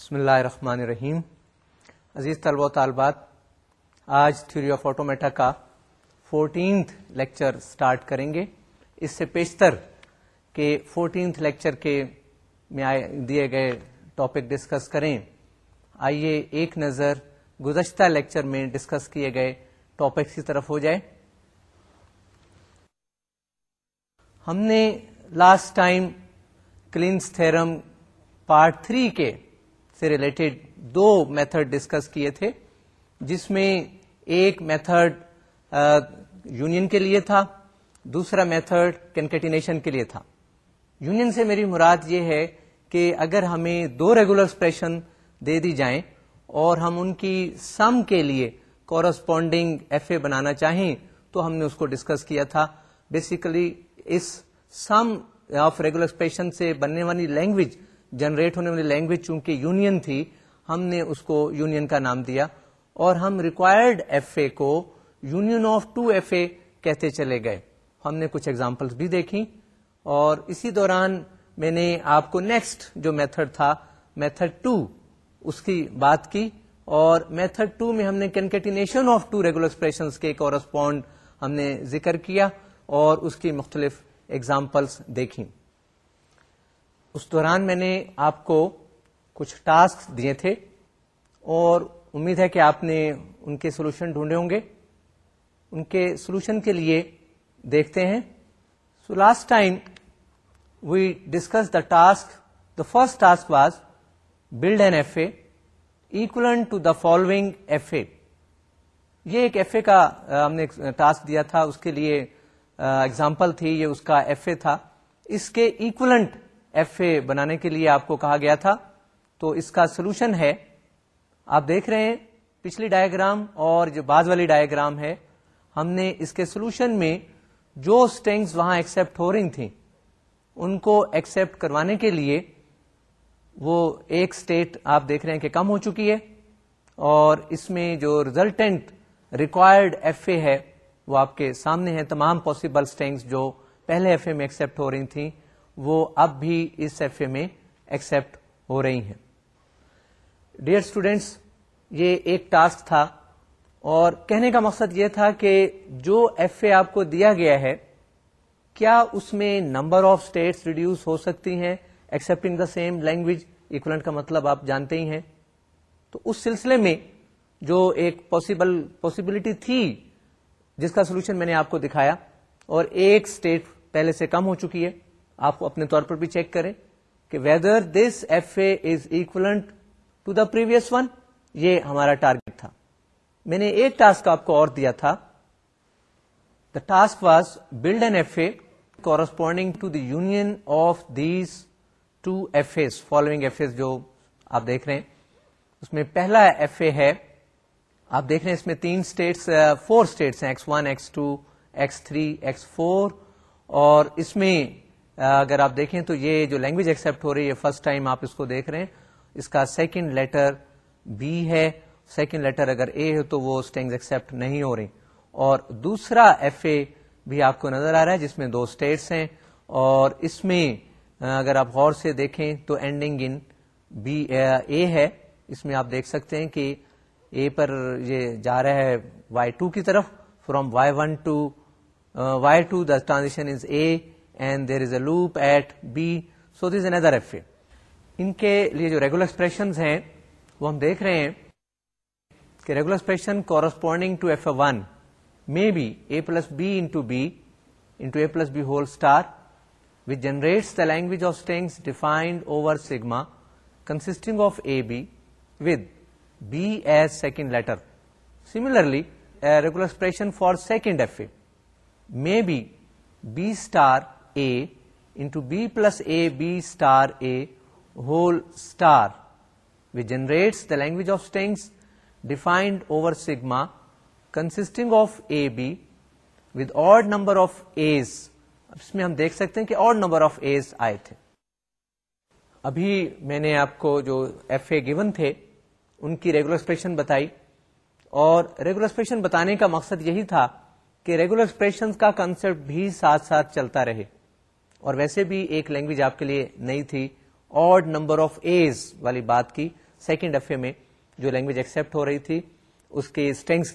بسم اللہ الرحمن الرحیم عزیز طلبہ و طالبات آج تھیوری آف آٹومیٹا کا فورٹینتھ لیکچر سٹارٹ کریں گے اس سے پیشتر کے فورٹینتھ لیکچر کے میں دیے گئے ٹاپک ڈسکس کریں آئیے ایک نظر گزشتہ لیکچر میں ڈسکس کیے گئے ٹاپکس کی طرف ہو جائے ہم نے last time Kleene's theorem part three کے سے ریلیٹڈ دو میتھڈ ڈسکس کیے تھے جس میں ایک میتھڈ یونین کے لیے تھا دوسرا میتھڈ کنکیٹینیشن کے لیے تھا یونین سے میری مراد یہ ہے کہ اگر ہمیں دو ریگولر اسپریشن دے دی جائیں اور ہم ان کی سم کے لیے کورسپونڈنگ ایف اے بنانا چاہیں تو ہم نے اس کو ڈسکس کیا تھا بیسیکلی اس سم آف ریگولر ایکسپریشن سے بننے والی لینگویج جنریٹ ہونے والی لینگویج چونکہ یونین تھی ہم نے اس کو یونین کا نام دیا اور ہم ریکوائرڈ ایف اے کو union of two F A کہتے چلے گئے ہم نے کچھ ایگزامپل بھی دیکھیں اور اسی دوران میں نے آپ کو نیکسٹ جو میتھڈ تھا میتھڈ ٹو اس کی بات کی اور میتھڈ ٹو میں ہم نے concatenation of two regular expression کے کورسپونڈ ہم نے ذکر کیا اور اس کی مختلف ایگزامپلس دیکھی اس دوران میں نے آپ کو کچھ ٹاسک دیے تھے اور امید ہے کہ آپ نے ان کے سولوشن ڈھونڈے ہوں گے ان کے سولوشن کے لیے دیکھتے ہیں so last time we discuss the task the first task was build an F A equivalent to the following F A یہ ایک ایف اے کا ہم نے ٹاسک دیا تھا اس کے لیے ایگزامپل تھی یہ اس کا ایف اے تھا اس کے ایکولنٹ ایف اے بنانے کے لیے آپ کو کہا گیا تھا تو اس کا سولوشن ہے آپ دیکھ رہے ہیں پچھلی ڈائگرام اور جو بعض والی ڈائگرام ہے ہم نے اس کے سولوشن میں جو اسٹینگس وہاں ایکسپٹ ہو رہی تھیں ان کو ایکسپٹ کروانے کے لیے وہ ایک اسٹیٹ آپ دیکھ رہے ہیں کہ کم ہو چکی ہے اور اس میں جو ریزلٹینٹ ریکوائرڈ ایف اے ہے وہ آپ کے سامنے ہیں تمام پاسبل اسٹینگس جو پہلے ایف اے میں ایکسپٹ ہو رہی تھیں وہ اب بھی اس ایف اے میں ایکسپٹ ہو رہی ہیں ڈیئر اسٹوڈینٹس یہ ایک ٹاسک تھا اور کہنے کا مقصد یہ تھا کہ جو ایف اے آپ کو دیا گیا ہے کیا اس میں نمبر آف اسٹیٹس ریڈیوس ہو سکتی ہیں accepting the same language equivalent کا مطلب آپ جانتے ہی ہیں تو اس سلسلے میں جو ایک پاسبل پاسبلٹی تھی جس کا سولوشن میں نے آپ کو دکھایا اور ایک اسٹیٹ پہلے سے کم ہو چکی ہے آپ اپنے طور پر بھی چیک کریں کہ whether this F A is equivalent to the previous one یہ ہمارا ٹارگیٹ تھا میں نے ایک ٹاسک آپ کو اور دیا تھا the task was build an F A corresponding to the union of these two F A following F A جو آپ دیکھ رہے ہیں اس میں پہلا ایف اے ہے آپ دیکھ رہے ہیں اس میں تین اسٹیٹس فور اسٹیٹس ہیں X one X two X three X four اور اس میں اگر آپ دیکھیں تو یہ جو لینگویج ایکسیپٹ ہو رہی ہے فرسٹ ٹائم آپ اس کو دیکھ رہے ہیں اس کا سیکنڈ لیٹر بی ہے سیکنڈ لیٹر اگر اے ہے تو وہ اسٹینگز ایکسیپٹ نہیں ہو رہی اور دوسرا ایف اے بھی آپ کو نظر آ رہا ہے جس میں دو اسٹیٹس ہیں اور اس میں اگر آپ غور سے دیکھیں تو اینڈنگ ان بی اے ہے اس میں آپ دیکھ سکتے ہیں کہ اے پر یہ جا رہا ہے وائی ٹو کی طرف from Y one to Y two the transition is A and there is a loop at B so is an other F A ان کے لیے جو ریگولر ریگولرسپریشن ہیں وہ ہم دیکھ رہے ہیں کہ regular expression corresponding to F A one may be A plus B into B into A plus B whole star which generates the language of strings defined over sigma consisting of A B with B as second letter similarly expression for second F A may be star A into B plus A B star A whole star generates the language of strings defined over sigma consisting of a b with odd number of a's اس میں ہم دیکھ سکتے ہیں کہ odd number of A's آئے تھے ابھی میں نے آپ کو جو ایف اے گیون تھے ان کی ریگولر ایکسپریشن بتائی اور ریگولر ایکسپریشن بتانے کا مقصد یہی تھا کہ ریگولر ایکسپریشن کا کنسپٹ بھی ساتھ ساتھ چلتا رہے اور ویسے بھی ایک لینگویج آپ کے لیے نئی تھی آڈ نمبر آف ایز والی بات کی سیکنڈ ایف اے میں جو لینگویج ایکسپٹ ہو رہی تھی اس کی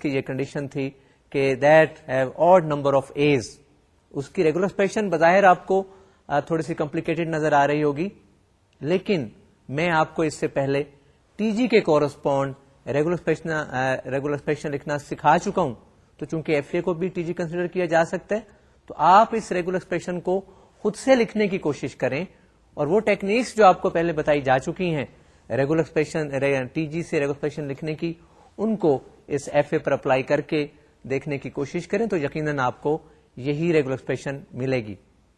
یہ کنڈیشن تھی کہ that have odd number of A's اس کی ریگولر بظاہر آپ کو تھوڑی سی کمپلیکیٹڈ نظر آ رہی ہوگی لیکن میں آپ کو اس سے پہلے ٹی جی کے کورسپونڈ ریگولر ریگولر لکھنا سکھا چکا ہوں تو چونکہ ایف اے کو بھی ٹی جی کنسیڈر کیا جا سکتا ہے تو آپ اس ریگولر کو خود سے لکھنے کی کوشش کریں اور وہ ٹیکنیکس جو آپ کو پہلے بتائی جا چکی ہیں ریگولر ایکسپریشن ٹی جی سے ریگولر ایکسپریشن لکھنے کی ان کو اس ایف اے پر اپلائی کر کے دیکھنے کی کوشش کریں تو یقیناً آپ کو یہی ریگولر ایکسپریشن ملے گی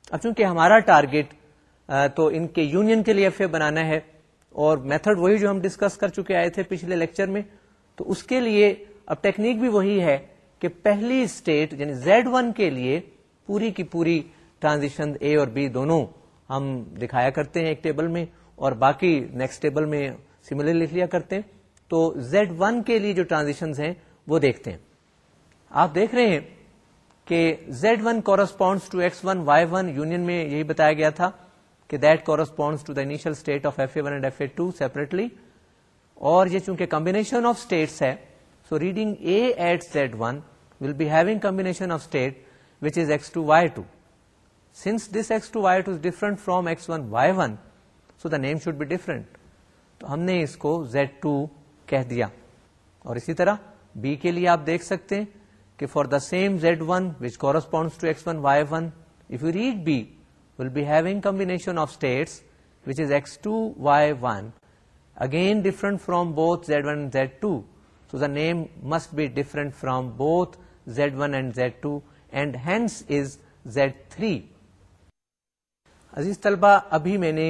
اب چونکہ ہمارا ٹارگیٹ تو ان کے یونین کے لیے ایف اے بنانا ہے اور میتھڈ وہی جو ہم ڈسکس کر چکے آئے تھے پچھلے لیکچر میں تو اس کے لیے اب ٹیکنیک بھی وہی ہے کہ پہلی اسٹیٹ یعنی زیڈ ون کے لیے پوری کی پوری ٹرانزیشن اے اور بی دونوں ہم دکھایا کرتے ہیں ایک ٹیبل میں اور باقی نیکسٹ ٹیبل میں سملر لکھ لیا کرتے ہیں تو زیڈ ون کے لیے جو ٹرانزیشن ہیں وہ دیکھتے ہیں آپ دیکھ رہے ہیں کہ Z one corresponds to X one Y one union میں یہی بتایا گیا تھا کہ that corresponds to the initial state of F A one and F A two separately اور یہ چونکہ کمبینیشن آف اسٹیٹس ہے so reading A at Z one will be having combination of state which is X two Y two since this X two Y two is different from X one y one so the name should be different تو ہم نے اس کو Z two کہہ دیا اور اسی طرح بی کے لیے آپ دیکھ سکتے ہیں کہ for the same Z one which correspond to X one Y one if you read B will be having combination of states which is X two Y one again different from both Z one Z two so the name must be different from both Z one and Z two and hence is Z three عزیز طلبہ ابھی میں نے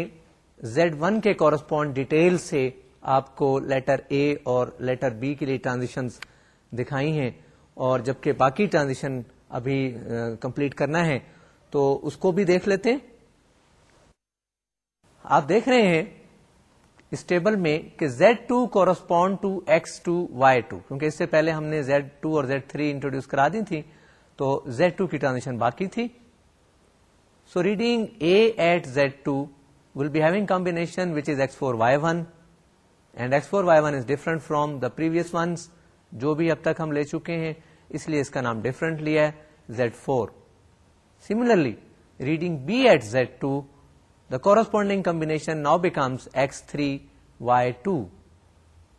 Z one کے correspond detail سے آپ کو letter A اور letter B کے لیے ٹرانزیکشن دکھائی ہیں اور جبکہ باقی ٹرانزیکشن ابھی کمپلیٹ کرنا ہے تو اس کو بھی دیکھ لیتے آپ دیکھ رہے ہیں اس ٹیبل میں کہ Z2 two correspond to X two Y two کیونکہ اس سے پہلے ہم نے Z2 اور Z3 تھری انٹروڈیوس کرا دی تھی تو Z2 کی ٹرانزیکشن باقی تھی so reading A at Z two will be having combination which is X four Y one and X four Y one is different from the previous ones جو بھی اب تک ہم لے چکے ہیں اس لیے اس کا نام ڈفرنٹ لیا ہے Z four similarly reading B at Z two the corresponding combination now becomes X three Y two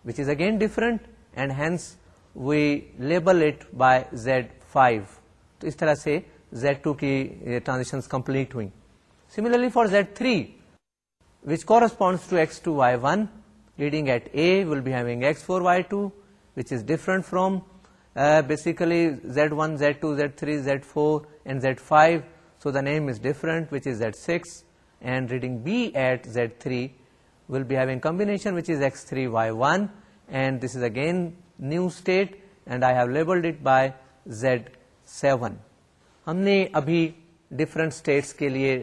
which is again different and hence we label it by Z five تو اس طرح سے زیڈ ٹو کی transaction complete ہوئی similarly for Z three which correspond to X two Y one leading at A will be having X four Y two which is different from basically Z one z two z three z four and z five so the name is different which is z six and reading b at z three will be having combination which is x three y one and this is again new state and I have labelled it by z seven ہم نے ابھی different states کے لیے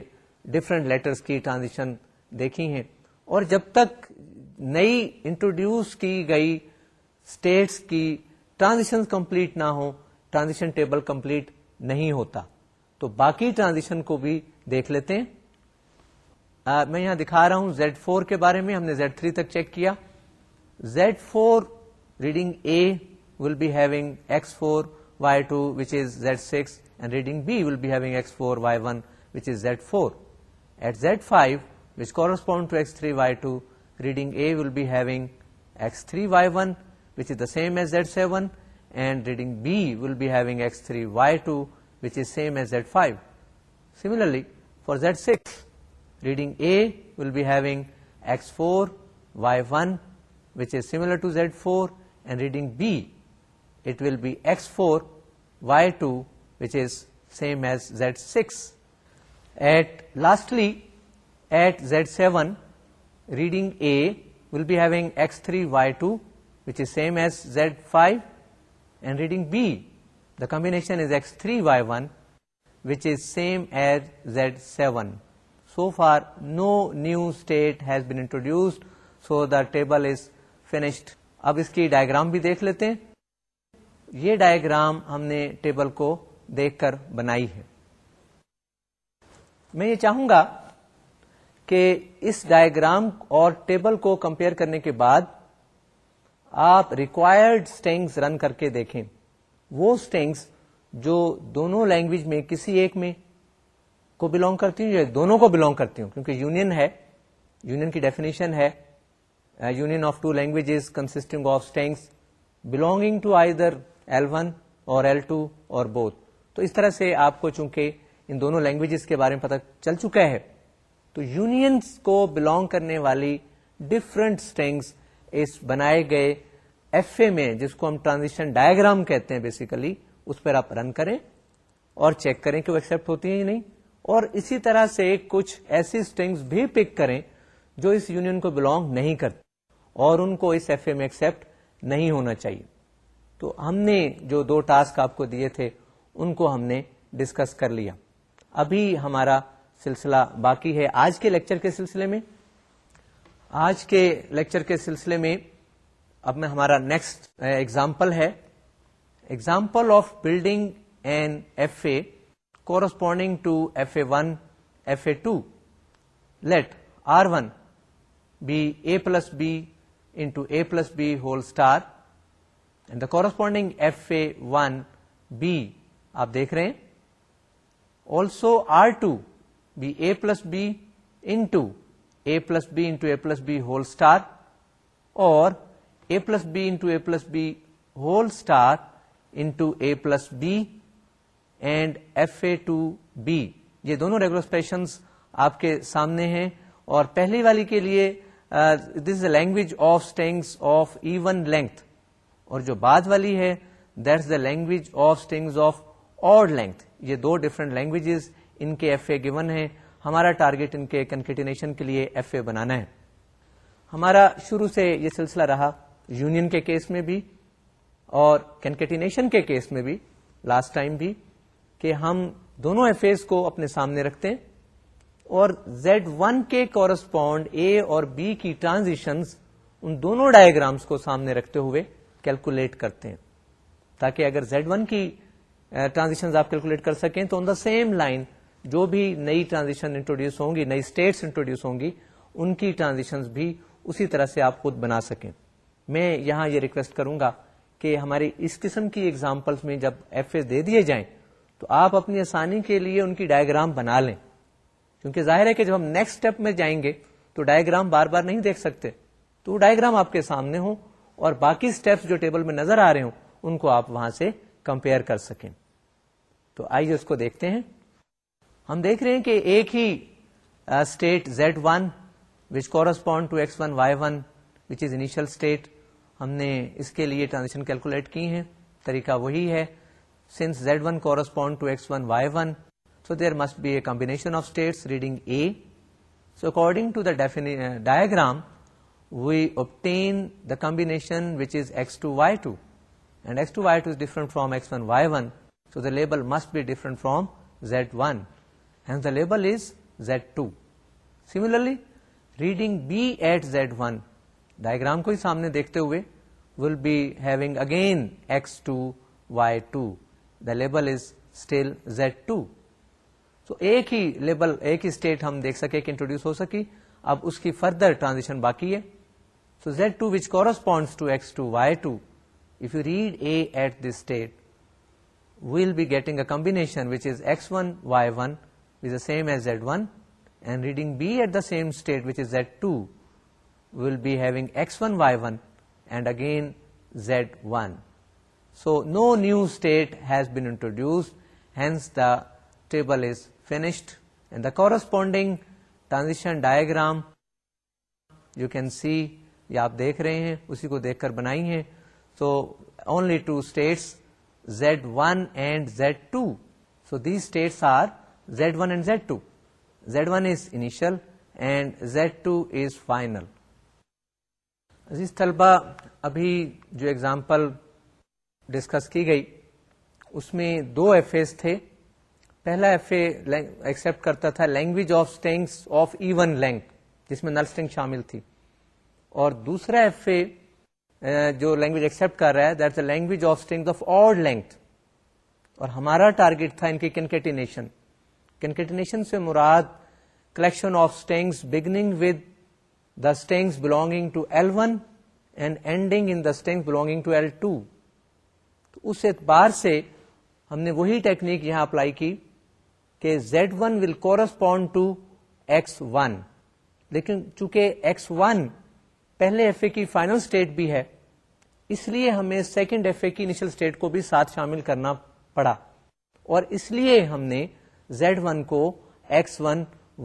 different letters کی transition دیکھی ہیں اور جب تک نئی انٹروڈیوس کی گئی اسٹیٹس کی ٹرانزیشن کمپلیٹ نہ ہو ٹرانزیکشن ٹیبل کمپلیٹ نہیں ہوتا تو باقی ٹرانزیشن کو بھی دیکھ لیتے ہیں آ, میں یہاں دکھا رہا ہوں زیڈ فور کے بارے میں ہم نے زیڈ تھری تک چیک کیا Z four reading A will be having X four Y two which is Z six and reading B will be having x4, y1, which is z4. At z5, which corresponds to x3, y2, reading A will be having x3, y1, which is the same as z7, and reading B will be having x3, y2, which is same as z5. Similarly, for z6, reading A will be having x4, y1, which is similar to z4, and reading B, it will be x4, y2, at Z seven reading A will be having X three Y two is same as Z five and reading B the combination is X three Y one which is same as Z seven so for no new state has been introduced so the table is finished اب اس کی diagram بھی دیکھ لیتے یہ diagram ہم نے table کو دیکھ کر بنائی ہے میں یہ چاہوں گا کہ اس ڈائگرام اور ٹیبل کو کمپیئر کرنے کے بعد آپ ریکوائرڈ اسٹینگس رن کر کے دیکھیں وہ اسٹینگس جو دونوں لینگویج میں کسی ایک میں کو بلونگ کرتی ہوں یا دونوں کو بلونگ کرتی ہوں کیونکہ یونین ہے یونین کی ڈیفینیشن ہے union of two languages consisting of strings belonging to either L one or L two or both تو اس طرح سے آپ کو چونکہ ان دونوں لینگویجز کے بارے میں پتہ چل چکا ہے تو یونینس کو بلونگ کرنے والی ڈفرنٹ اسٹینگس اس بنائے گئے ایف اے میں جس کو ہم ٹرانزیشن ڈائگرام کہتے ہیں بیسیکلی اس پر آپ رن کریں اور چیک کریں کہ وہ ایکسپٹ ہوتی ہیں یا نہیں اور اسی طرح سے کچھ ایسی اسٹینگس بھی پک کریں جو اس یونین کو بلونگ نہیں کرتے اور ان کو اس ایف اے میں ایکسپٹ نہیں ہونا چاہیے تو ہم نے جو دو ٹاسک آپ کو دیے تھے ان کو ہم نے ڈسکس کر لیا ابھی ہمارا سلسلہ باقی ہے آج کے لیکچر کے سلسلے میں آج کے لیکچر کے سلسلے میں اب میں ہمارا نیکسٹ ایگزامپل ہے example of building N F A corresponding to F A one F A two let R one be A plus B into A plus B whole star and the corresponding F A one B آپ دیکھ رہے ہیں also R two be A plus B into A plus B into A plus B whole star اور A plus B into A plus B whole star into A plus B and F A two B یہ دونوں ریگولرسپیشن آپ کے سامنے ہیں اور پہلی والی کے لیے this is language of strings of even length اور جو بعد والی ہے is the language of strings of odd length یہ دو ڈفرینٹ لینگویجز ان کے ایف اے گیون ہیں ہمارا ٹارگیٹ ان کے کے لیے ایف اے بنانا ہے ہمارا شروع سے یہ سلسلہ رہا یونین کے کیس میں بھی اور کنکٹینیشن کے کیس میں بھی لاسٹ ٹائم بھی کہ ہم دونوں ایف اے کو اپنے سامنے رکھتے ہیں اور زیڈ ون کے کورسپونڈ اے اور بی کی ٹرانزیشنز ان دونوں ڈائگرامس کو سامنے رکھتے ہوئے کیلکولیٹ کرتے ہیں تاکہ اگر زیڈ ون کی ٹرانزیکشن آپ کیلکولیٹ کر سکیں تو آن دا سیم لائن جو بھی نئی ٹرانزیکشن انٹروڈیوس ہوں گی نئی اسٹیٹس انٹروڈیوس ہوں گی ان کی ٹرانزیکشن بھی اسی طرح سے آپ خود بنا سکیں میں یہاں یہ ریکویسٹ کروں گا کہ ہماری اس قسم کی ایگزامپلس میں جب ایف ایس دے دیے جائیں تو آپ اپنی آسانی کے لیے ان کی ڈائگرام بنا لیں کیونکہ ظاہر ہے کہ جب ہم نیکسٹ اسٹیپ میں جائیں گے تو ڈائگرام بار بار نہیں دیکھ سکتے تو وہ ڈائگرام آپ کے سامنے ہوں اور باقی اسٹیپس جو ٹیبل میں نظر آ رہے ہوں ان کو آپ وہاں سے کمپیئر کر سکیں تو آئیے اس کو دیکھتے ہیں ہم دیکھ رہے ہیں کہ ایک ہی state Z one which correspond to X one Y one which is initial state ہم نے اس کے لیے ٹرانزیکشن کیلکولیٹ کی ہیں طریقہ وہی ہے since Z one correspond to X one Y one so there must be a combination of states reading A so according to the diagram we obtain the combination which is X two Y two and X two Y two is different from X one Y one the label must be different from Z one and the label is Z two similarly reading B at Z one diagram کو ہی سامنے دیکھتے ہوئے will be having again X two Y two the label Z two so ایک ہیبل ایک ہی state ہم دیکھ سکیں کہ انٹروڈیوس ہو سکی اب اس کی فردر ٹرانزیکشن باقی ہے so Z two which correspond to S two Y two if you read A at this state we'll be getting a combination B at the same state Z two x1, y1 again Z one so no new state has been introduced hence the table is finished and the corresponding transition diagram you can see یا آپ دیکھ رہے ہیں اسی کو دیکھ کر بنائی ہیں so only two states Z one and Z two so that's are Z one and Z two Z one is initial and Z two is final عزیز طلبہ ابھی جو اگزامپل ڈسکس کی گئی اس میں دو ایف ایز تھے پہلا ایف اے ایکسپٹ کرتا تھا language of strings of even length جس میں نل اسٹینگ شامل تھی اور دوسرا ایف اے Uh, جو لینگویج ایکسپٹ کر رہا ہے that a language of string of all length اور ہمارا ٹارگیٹ تھا ان کی کنکیٹینیشن کنکیٹینیشن سے مراد collection of strings beginning with the strings belonging to L one and ending in the string belonging to L two اس اعتبار سے ہم نے وہی ٹیکنیک یہاں اپلائی کی کہ Z one will correspond to X one لیکن چونکہ ایکس ون پہلے ایف اے کی فائنل اسٹیٹ بھی ہے اس لیے ہمیں سیکنڈ ایف اے کی انیشل اسٹیٹ کو بھی ساتھ شامل کرنا پڑا اور اس لیے ہم نے زیڈ ون کو ایکس ون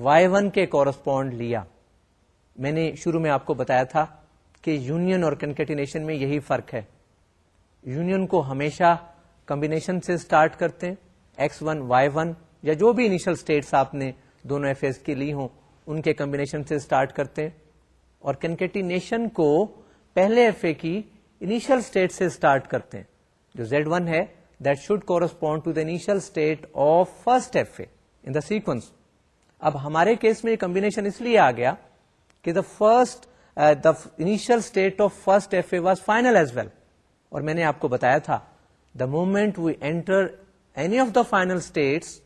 وائی ون کے کورسپونڈ لیا میں نے شروع میں آپ کو بتایا تھا کہ یونین اور کنکیٹینیشن میں یہی فرق ہے یونین کو ہمیشہ کمبینیشن سے اسٹارٹ کرتے ہیں ایکس ون وائی ون یا جو بھی انیشل اسٹیٹس آپ نے دونوں ایف اے کی لی ہوں ان کے کمبینیشن سے اسٹارٹ کرتے ہیں اور نیشن کو پہلے ایف اے کی انیشیل اسٹیٹ سے اسٹارٹ کرتے ہیں جو زیڈ ون ہے that should correspond to the state of first F A in the sequence اب ہمارے کیس میں یہ کمبینیشن اس لیے آ گیا کہ the first the initial state of first F A was final as well اور میں نے آپ کو بتایا تھا the moment we enter any of the final states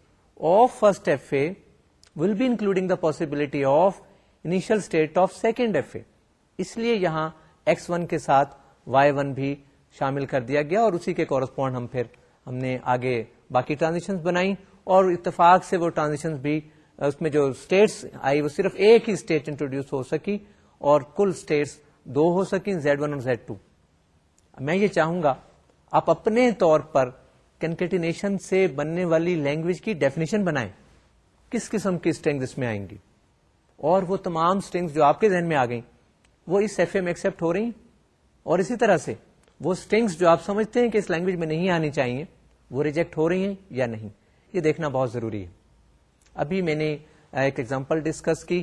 of first F A will be including the possibility of initial state of second F A اس لیے یہاں x one کے ساتھ وائی ون بھی شامل کر دیا گیا اور اسی کے کورسپونڈ ہم پھر ہم نے آگے باقی ٹرانزیکشن بنائی اور اتفاق سے وہ ٹرانزیکشن بھی اس میں جو اسٹیٹس آئی وہ صرف ایک ہی اسٹیٹ انٹروڈیوس ہو سکی اور کل اسٹیٹس دو ہو سکیں زیڈ ون اور زیڈ ٹو میں یہ چاہوں گا آپ اپنے طور پر کنکیٹینیشن سے بننے والی لینگویج کی ڈیفینیشن بنائیں کس قسم کی اسٹرینگ اس میں آئیں گی اور وہ تمام اسٹنگس جو آپ کے ذہن میں آ گئیں وہ اس ایف اے میں ایکسپٹ ہو رہی ہیں اور اسی طرح سے وہ اسٹنگس جو آپ سمجھتے ہیں کہ اس لینگویج میں نہیں آنی چاہیے وہ ریجیکٹ ہو رہی ہیں یا نہیں یہ دیکھنا بہت ضروری ہے ابھی میں نے ایک ایگزامپل ڈسکس کی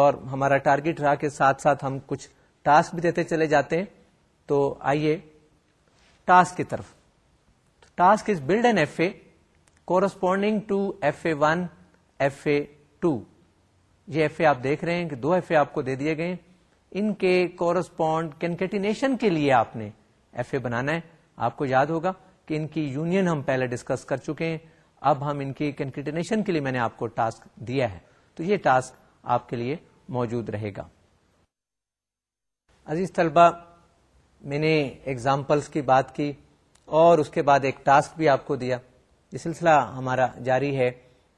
اور ہمارا ٹارگیٹ رہا کے ساتھ ساتھ ہم کچھ ٹاسک بھی دیتے چلے جاتے ہیں تو آئیے ٹاسک کی طرف task is build N F A corresponding to F A one F A two یہ ایف اے آپ دیکھ رہے ہیں کہ دو ایف اے آپ کو دے دیے گئے ان کے کورسپونڈ کنکیٹنیشن کے لیے آپ نے ایف اے بنانا ہے آپ کو یاد ہوگا کہ ان کی یونین ہم پہلے ڈسکس کر چکے ہیں اب ہم ان کی کینکٹنیشن کے لیے میں نے آپ کو ٹاسک دیا ہے تو یہ ٹاسک آپ کے لیے موجود رہے گا عزیز طلبہ میں نے ایگزامپلس کی بات کی اور اس کے بعد ایک ٹاسک بھی آپ کو دیا یہ سلسلہ ہمارا جاری ہے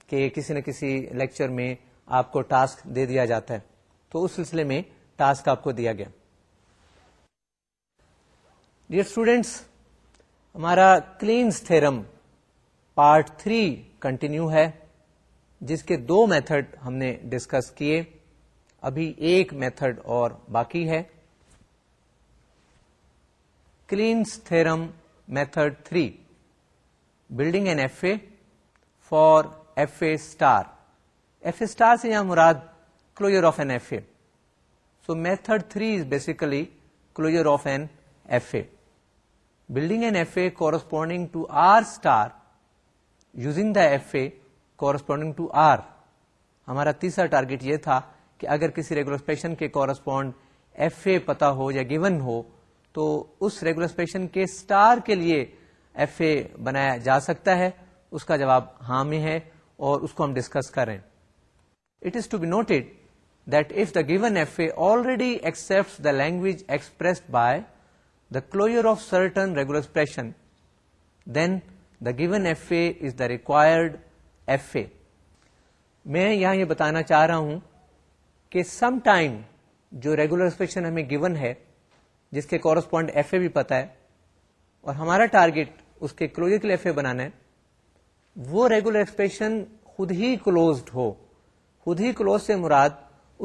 کہ کسی نہ کسی لیکچر میں آپ کو ٹاسک دے دیا جاتا ہے تو اس سلسلے میں ٹاسک آپ کو دیا گیا ڈیئر اسٹوڈینٹس ہمارا Kleene's theorem part three continue ہے جس کے دو میتھڈ ہم نے ڈسکس کیے ابھی ایک میتھڈ اور باقی ہے Kleene's theorem method three building N F A for F A star F star سے یہاں مراد closure of N F A so method three is basically closure of N F A building N F A corresponding to R star using the F A corresponding to R ہمارا تیسرا target یہ تھا کہ اگر کسی regular expression کے correspond F A پتا ہو یا گیون ہو تو اس ریگولرسپیشن کے اسٹار کے لیے ایف اے بنایا جا سکتا ہے اس کا جواب ہاں میں ہے اور اس کو ہم ڈسکس کریں it is to be noted that if the given F A already accept the language expressed by the closure of certain regular expression then the given F A is the required F A میں یہاں یہ بتانا چاہ رہا ہوں کہ some time جو regular expression ہمیں گیون ہے جس کے کورسپونڈ ایف اے بھی پتہ ہے اور ہمارا ٹارگیٹ اس کے کلوئر کے ایف اے بنانا ہے وہ ریگولر ایکسپریشن خود ہی کلوزڈ ہو خود ہی کلوز سے مراد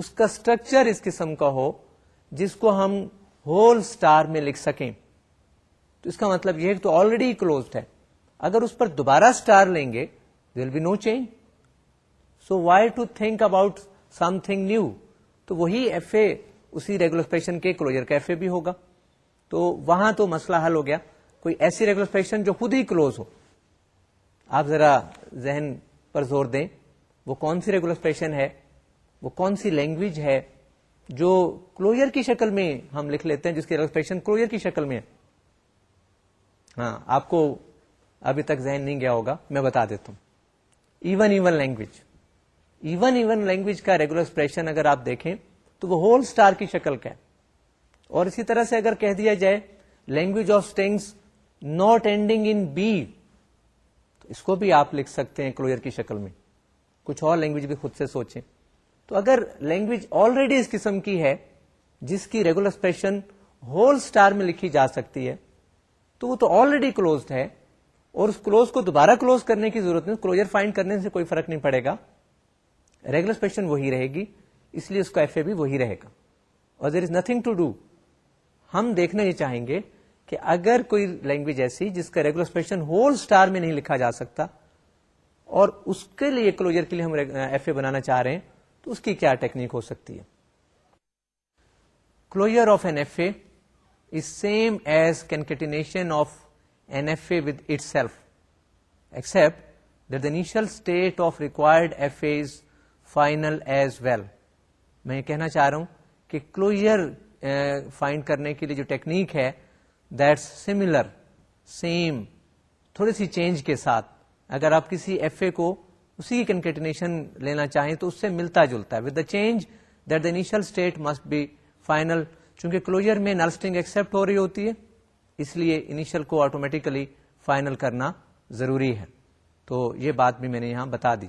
اس کا اسٹرکچر اس قسم کا ہو جس کو ہم ہول اسٹار میں لکھ سکیں تو اس کا مطلب یہ ہے تو آلریڈی کلوزڈ ہے اگر اس پر دوبارہ لیں گے be no change so why to think about something new تو وہی ایف اے اسی کے کلوجر کا ایف اے بھی ہوگا تو وہاں تو مسئلہ حل ہو گیا کوئی ایسی ریگولر فیشن جو خود ہی کلوز ہو آپ ذرا ذہن پر زور دیں وہ کون سی ریگولرسپریشن ہے وہ کون سی لینگویج ہے جو کلوئر کی شکل میں ہم لکھ لیتے ہیں جس کی ریگولرسپریشن کلوئر کی شکل میں ہے ہاں آپ کو ابھی تک ذہن نہیں گیا ہوگا میں بتا دیتا ہوں even even language even even language کا ریگولر ایکسپریشن اگر آپ دیکھیں تو وہ ہول اسٹار کی شکل کا ہے اور اسی طرح سے اگر کہہ دیا جائے language of strings not ending in B اس کو بھی آپ لکھ سکتے ہیں کلوئر کی شکل میں کچھ اور لینگویج بھی خود سے سوچیں تو اگر لینگویج آلریڈی اس قسم کی ہے جس کی ریگولر ایکسپریشن ہول اسٹار میں لکھی جا سکتی ہے تو وہ تو آلریڈی کلوزڈ ہے اور اس کلوز کو دوبارہ کلوز کرنے کی ضرورت نہیں کلوجر فائنڈ کرنے سے کوئی فرق نہیں پڑے گا ریگولر ایکسپریشن وہی رہے گی اس لیے اس کا ایف اے بھی وہی رہے گا اور there is nothing to do ہم دیکھنا یہ چاہیں گے کہ اگر کوئی لینگویج ایسی جس کا ریگولر ایکسپریشن ہول اسٹار میں نہیں لکھا جا سکتا اور اس کے لیے کلوجر کے لیے ہم ایف اے بنانا چاہ رہے ہیں تو اس کی کیا ٹیکنیک ہو سکتی ہے closure of N F A is same as concatenation of N F A with itself except the initial state of required F A is final as well میں یہ کہنا چاہ رہا ہوں کہ کلوجر فائنڈ کرنے کے لیے جو ٹیکنیک ہے دیٹس سملر سیم تھوڑی سی چینج کے ساتھ اگر آپ کسی ایف اے کو اسی کی کنکیٹنیشن لینا چاہیں تو اس سے ملتا جلتا ہے with the change that the initial state must be final چونکہ کلوجر میں نلسٹنگ ایکسپٹ ہو رہی ہوتی ہے اس لیے انیشل کو آٹومیٹیکلی فائنل کرنا ضروری ہے تو یہ بات بھی میں نے یہاں بتا دی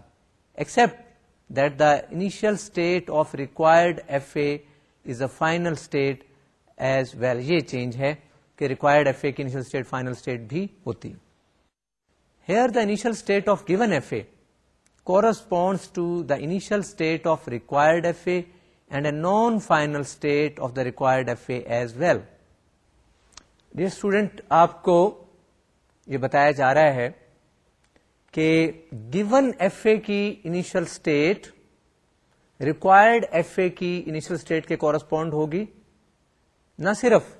except that the initial state of required F A is a final state as well یہ چینج ہے کہ ریکوائرڈ ایف اے کی انیشیل اسٹیٹ فائنل اسٹیٹ بھی ہوتی ہے are the initial state of given F A corresponds to the initial state of required F A and a non final state of the required F A as well یہ student آپ کو یہ بتایا جا رہا ہے کہ گیون ایف اے کی initial state required F A کی انیشیل اسٹیٹ کے کورسپونڈ ہوگی نہ صرف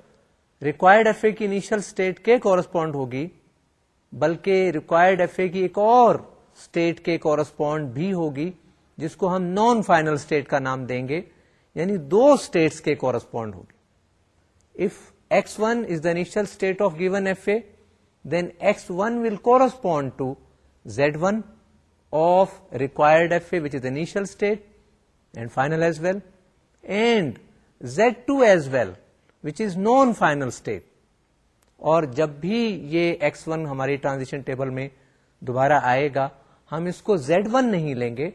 required F A initial state کے کورسپونڈ ہوگی بلکہ ریکوائرڈ ایف اے کی ایک اور اسٹیٹ کے کورسپونڈ بھی ہوگی جس کو ہم نان فائنل اسٹیٹ کا نام دیں گے یعنی دو اسٹیٹس کے کورسپونڈ ہوگی if X one is the initial state of given F A then X one will correspond to Z one of required F A which is initial state and final as well and Z two as well which is non final state اور جب بھی یہ X one ہماری transition table میں دوبارہ آئے گا ہم اس کو زیڈ ون نہیں لیں گے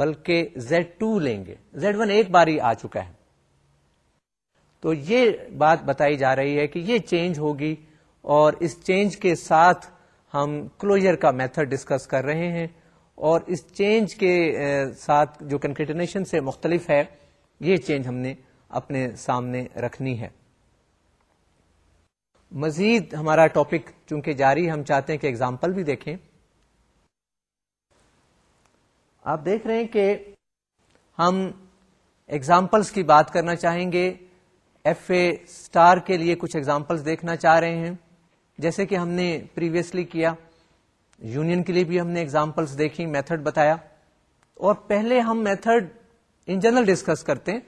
بلکہ زیڈ ٹو لیں گے زیڈ ون ایک بار ہی آ چکا ہے تو یہ بات بتائی جا رہی ہے کہ یہ چینج ہوگی اور اس چینج کے ساتھ ہم کلوجر کا میتھڈ ڈسکس کر رہے ہیں اور اس چینج کے ساتھ جو کنکریٹنیشن سے مختلف ہے یہ چینج ہم نے اپنے سامنے رکھنی ہے مزید ہمارا ٹاپک چونکہ جاری ہم چاہتے ہیں کہ ایگزامپل بھی دیکھیں آپ دیکھ رہے ہیں کہ ہم ایگزامپلس کی بات کرنا چاہیں گے ایف اے اسٹار کے لیے کچھ ایگزامپلس دیکھنا چاہ رہے ہیں جیسے کہ ہم نے پریویسلی کیا یونین کے لیے بھی ہم نے ایگزامپلس دیکھی میتھڈ بتایا اور پہلے ہم میتھڈ ان جنرل ڈسکس کرتے ہیں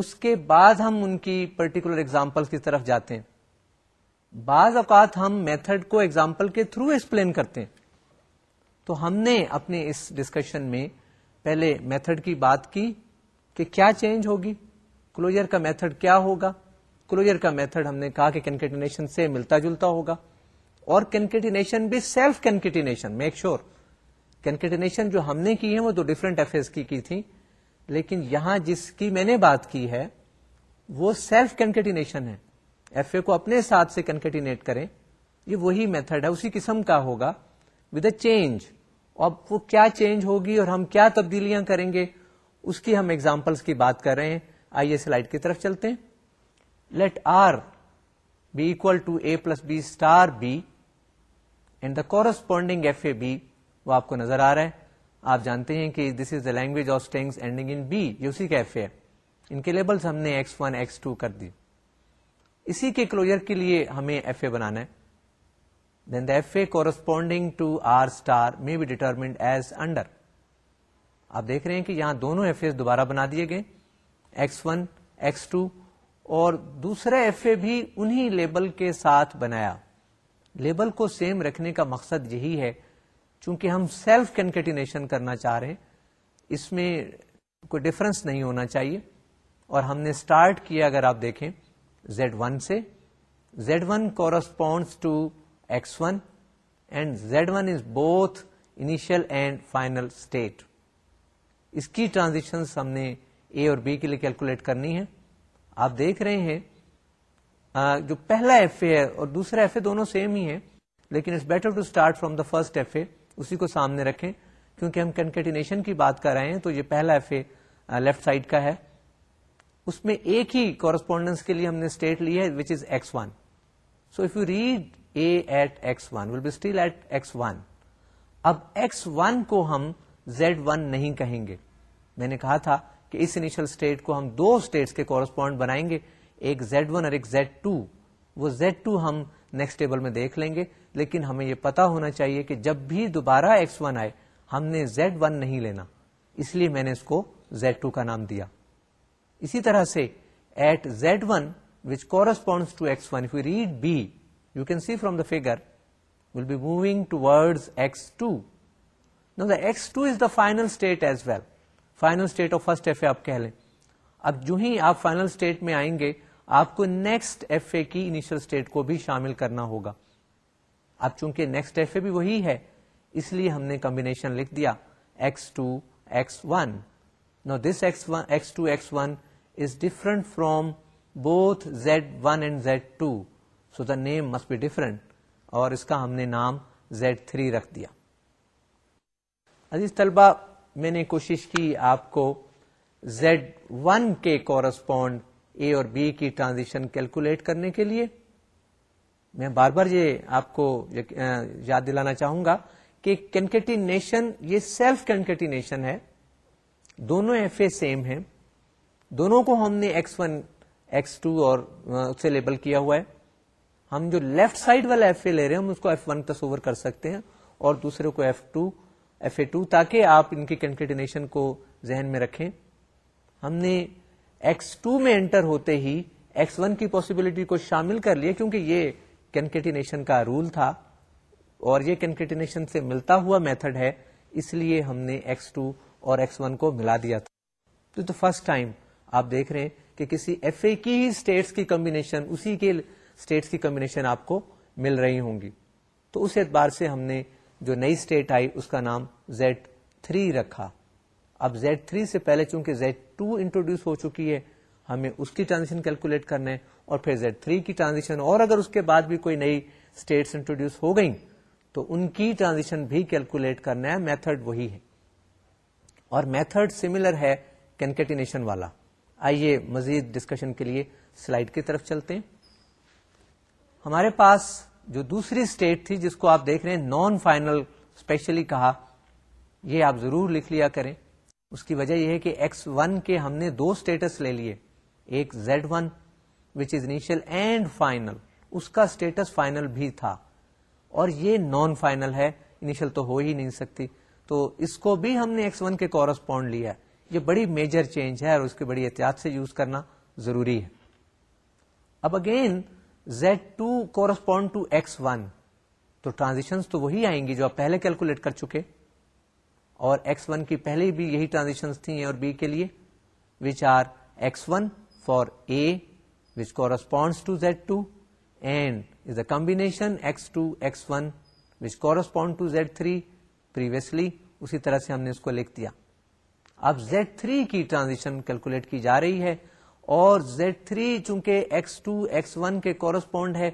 اس کے بعد ہم ان کی پرٹیکولر ایگزامپلس کی طرف جاتے ہیں بعض اوقات ہم میتھڈ کو ایگزامپل کے تھرو ایکسپلین کرتے ہیں تو ہم نے اپنے اس ڈسکشن میں پہلے میتھڈ کی بات کی کہ کیا چینج ہوگی کلوجر کا میتھڈ کیا ہوگا کلوجر کا میتھڈ ہم نے کہا کہ کینکٹینیشن سے ملتا جلتا ہوگا اور کینکٹینیشن بھی self concatenation make sure concatenation جو ہم نے کی ہے وہ دو ڈفرینٹ کی کی تھی لیکن یہاں جس کی میں نے بات کی ہے وہ سیلف کینکٹینیشن ہے ایف اے کو اپنے ساتھ سے کنکٹینیٹ کریں یہ وہی میتھڈ ہے اسی قسم کا ہوگا ود اے چینج اب وہ کیا چینج ہوگی اور ہم کیا تبدیلیاں کریں گے اس کی ہم ایگزامپلس کی بات کر رہے ہیں آئیے سلائڈ کی طرف چلتے ہیں let R be to A plus B star B and the corresponding F A B وہ آپ کو نظر آ رہا ہے آپ جانتے ہیں کہ this is the language of string ending in B یہ اسی کا ایف اے ان کے لیبلس ہم نے ایکس ون ایکس ٹو کر دی اسی کے کلوجر کے لیے ہمیں ایف اے بنانا ہے then the F A corresponding to R star may be determined as under آپ دیکھ رہے ہیں کہ یہاں دونوں ایف اے دوبارہ بنا دیے گئے ایکس ون ایکس ٹو اور دوسرے ایف اے بھی انہی لیبل کے ساتھ بنایا لیبل کو سیم رکھنے کا مقصد یہی ہے چونکہ ہم سیلف کنکیٹینیشن کرنا چاہ رہے ہیں اس میں کوئی ڈفرنس نہیں ہونا چاہیے اور ہم نے اسٹارٹ کیا اگر آپ دیکھیں z1 ون سے Z one corresponds to X one and Z one is both initial and final state اس کی ٹرانزیکشن ہم نے اے اور بی کے لیے کیلکولیٹ کرنی ہے آپ دیکھ رہے ہیں جو پہلا ایف اے ہے اور دوسرا ایف اے دونوں سیم ہی ہے لیکن it's better to start from the first F A اسی کو سامنے رکھیں کیونکہ ہم کنکٹینیشن کی بات کر رہے ہیں تو یہ پہلا ایف اے لیفٹ سائڈ کا ہے اس میں ایک ہی کورسپونڈنس کے لیے ہم نے اسٹیٹ لی ہے which is X X X X one one one one so if you read A at at will be اب کو ہم زیڈ ون نہیں کہیں گے میں نے کہا تھا کہ اس انیشل اسٹیٹ کو ہم دو اسٹیٹ کے کورسپونڈ بنائیں گے ایک زیڈ ون اور ایک زیڈ ٹو وہ زیڈ ٹو ہم نیکسٹ ٹیبل میں دیکھ لیں گے لیکن ہمیں یہ پتا ہونا چاہیے کہ جب بھی دوبارہ ایکس ون آئے ہم نے زیڈ ون نہیں لینا اس لیے میں نے اس کو زیڈ ٹو کا نام دیا اسی طرح سے at Z one which correspond to X one you read B you can see from the figure will be moving toward X two now the X two is the final state as well final state of first F A آپ کہہ لیں اب جو ہی آپ final state میں آئیں گے آپ کو نیکسٹ ایف اے کی انیشل اسٹیٹ کو بھی شامل کرنا ہوگا اب چونکہ نیکسٹ ایف اے بھی وہی ہے اس لیے ہم نے کمبینیشن لکھ دیا X two X one now this X two X one different different both Z one and Z two so the name must be different اور اس کا ہم نے نام زیڈ تھری رکھ دیا عزیز طلبہ میں نے کوشش کی آپ کو زیڈ ون کے کورسپونڈ اے اور بی کی ٹرانزیشن کیلکولیٹ کرنے کے لیے میں بار بار یہ آپ کو یاد دلانا چاہوں گا کہ کینکٹینیشن یہ سیلف کنکٹینیشن ہے دونوں ایف اے سیم ہیں دونوں کو ہم نے ایکس ون ایکس ٹو اور لیبل کیا ہوا ہے ہم جو لیفٹ سائڈ والا ایف اے لے رہے ہیں ہم اس کو ایف ون تصور کر سکتے ہیں اور دوسرے کو F two F A two تاکہ آپ ان کی کو ذہن میں رکھیں ہم نے ایکس ٹو میں انٹر ہوتے ہی ایکس ون کی پاسبلٹی کو شامل کر لیا کیونکہ یہ کینکیٹنیشن کا رول تھا اور یہ کینکٹنیشن سے ملتا ہوا میتھڈ ہے اس لیے ہم نے ایکس ٹو اور ایکس ون کو ملا دیا تھا فرسٹ ٹائم آپ دیکھ رہے ہیں کہ کسی ایف اے کی اسٹیٹس کی کمبینیشن اسی کے اسٹیٹس کی کمبینیشن آپ کو مل رہی ہوں گی تو اس اعتبار سے ہم نے جو نئی اسٹیٹ آئی اس کا نام زیڈ تھری رکھا اب زیڈ تھری سے پہلے چونکہ زیڈ ٹو انٹروڈیوس ہو چکی ہے ہمیں اس کی ٹرانزیشن کیلکولیٹ کرنا ہے اور پھر زیڈ تھری کی ٹرانزیشن اور اگر اس کے بعد بھی کوئی نئی اسٹیٹس انٹروڈیوس ہو گئیں تو ان کی ٹرانزیشن بھی کیلکولیٹ کرنا ہے میتھڈ وہی ہے اور میتھڈ سملر ہے کینکٹینیشن والا آئیے مزید ڈسکشن کے لیے سلائڈ کی طرف چلتے ہیں ہمارے پاس جو دوسری اسٹیٹ تھی جس کو آپ دیکھ رہے ہیں نان فائنل اسپیشلی کہا یہ آپ ضرور لکھ لیا کریں اس کی وجہ یہ ہے کہ ایکس ون کے ہم نے دو اسٹیٹس لے لیے ایک Z one which is initial and final اس کا اسٹیٹس فائنل بھی تھا اور یہ نان فائنل ہے انیشیل تو ہو ہی نہیں سکتی تو اس کو بھی ہم نے ایکس ون کے کورسپونڈ لیا لیا یہ بڑی میجر چینج ہے اور اس کے بڑی احتیاط سے یوز کرنا ضروری ہے اب again Z2 to correspond to X تو ٹرانزیکشن تو وہی آئیں گی جو آپ پہلے کیلکولیٹ کر چکے اور X1 کی پہلے بھی یہی ٹرانزیکشن تھیں اور B کے لیے which are X one for A which correspond to Z two and is a combination X two X one which correspond to Z three previously اسی طرح سے ہم نے اس کو لکھ دیا اب Z3 کی ٹرانزیشن کیلکولیٹ کی جا رہی ہے اور Z3 تھری چونکہ X2 X1 کے کورسپونڈ ہے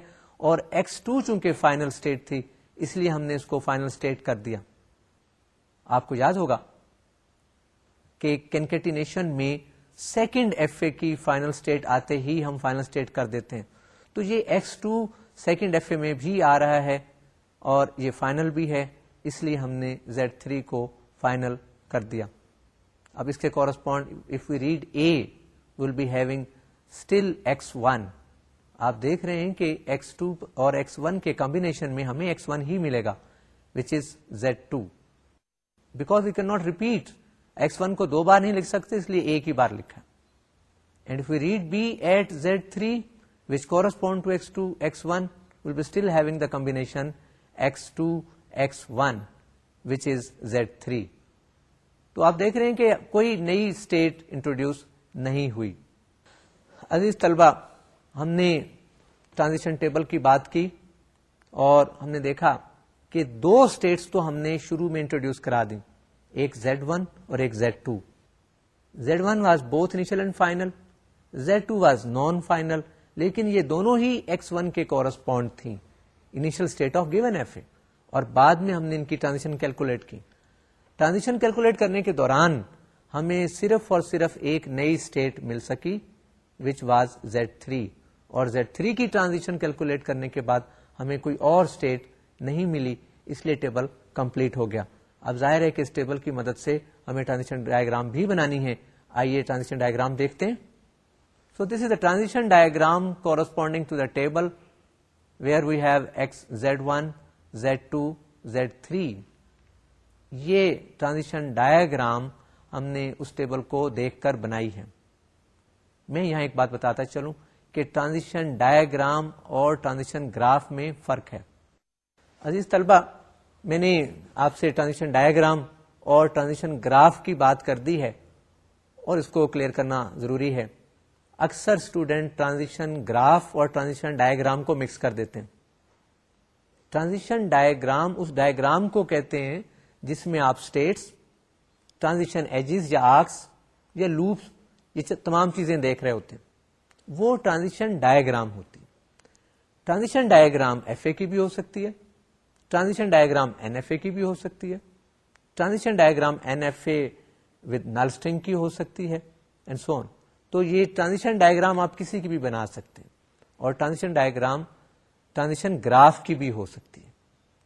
اور X2 ٹو چونکہ فائنل اسٹیٹ تھی اس لیے ہم نے اس کو فائنل اسٹیٹ کر دیا آپ کو یاد ہوگا کہ کینکٹینیشن میں سیکنڈ ایف اے کی فائنل اسٹیٹ آتے ہی ہم فائنل اسٹیٹ کر دیتے ہیں تو یہ X2 two second F A میں بھی آ رہا ہے اور یہ فائنل بھی ہے اس لیے ہم نے Z3 کو فائنل کر دیا اب اس کے correspond if we read A will be having still X one آپ دیکھ رہے ہیں کہ ایکس ٹو اور ایکس ون کے کمبینیشن میں ہمیں ایکس ون ہی ملے گا which is Z two because we can not repeat X one کو دو بار نہیں لکھ سکتے اس لیے ایک ہی بار لکھا and we read B at Z three which correspond to X two X one will be still having the combination X two X one which is Z three تو آپ دیکھ رہے ہیں کہ کوئی نئی اسٹیٹ انٹروڈیوس نہیں ہوئی عزیز طلبہ ہم نے ٹرانزیشن ٹیبل کی بات کی اور ہم نے دیکھا کہ دو اسٹیٹس تو ہم نے شروع میں انٹروڈیوس کرا دی ایک زیڈ ون اور ایک Z two Z one was both initial and final Z two was non final لیکن یہ دونوں ہی ایکس ون کے کورسپونڈ تھیں initial state of given F A اور بعد میں ہم نے ان کی ٹرانزیشن کیلکولیٹ کی ٹرانزیشن کیلکولیٹ کرنے کے دوران ہمیں صرف اور صرف ایک نئی اسٹیٹ مل سکی وچ واز زیڈ تھری اور زیڈ تھری کی ٹرانزیشن کیلکولیٹ کرنے کے بعد ہمیں کوئی اور اسٹیٹ نہیں ملی اس لیے ٹیبل کمپلیٹ ہو گیا اب ظاہر ہے کہ اس ٹیبل کی مدد سے ہمیں ٹرانزیشن ڈائگرام بھی بنانی ہے آئیے ٹرانزیشن ڈائگرام دیکھتے ہیں so this is the transition diagram corresponding to the table where we have X Z one Z two Z three یہ ٹرانزیشن ڈایاگرام ہم نے اس ٹیبل کو دیکھ کر بنائی ہے میں یہاں ایک بات بتاتا چلوں کہ ٹرانزیشن ڈایاگرام اور ٹرانزیشن گراف میں فرق ہے عزیز طلبہ میں نے آپ سے ٹرانزیشن ڈایاگرام اور ٹرانزیشن گراف کی بات کر دی ہے اور اس کو کلیئر کرنا ضروری ہے اکثر اسٹوڈینٹ ٹرانزیشن گراف اور ٹرانزیشن ڈایاگرام کو مکس کر دیتے ہیں ٹرانزیشن ڈایاگرام اس ڈایاگرام کو کہتے ہیں جس میں آپ اسٹیٹس ٹرانزیشن ایجز یا آرکس یا لوپس یہ تمام چیزیں دیکھ رہے ہوتے ہیں وہ ٹرانزیشن ڈائیگرام ہوتی ٹرانزیشن ڈائیگرام ایف اے کی بھی ہو سکتی ہے transition diagram N F A کی بھی ہو سکتی ہے transition diagram N F A with string کی ہو سکتی ہے اینڈ سون تو یہ ٹرانزیشن ڈائیگرام آپ کسی کی بھی بنا سکتے ہیں اور ٹرانزیشن ڈائیگرام ٹرانزیشن گراف کی بھی ہو سکتی ہے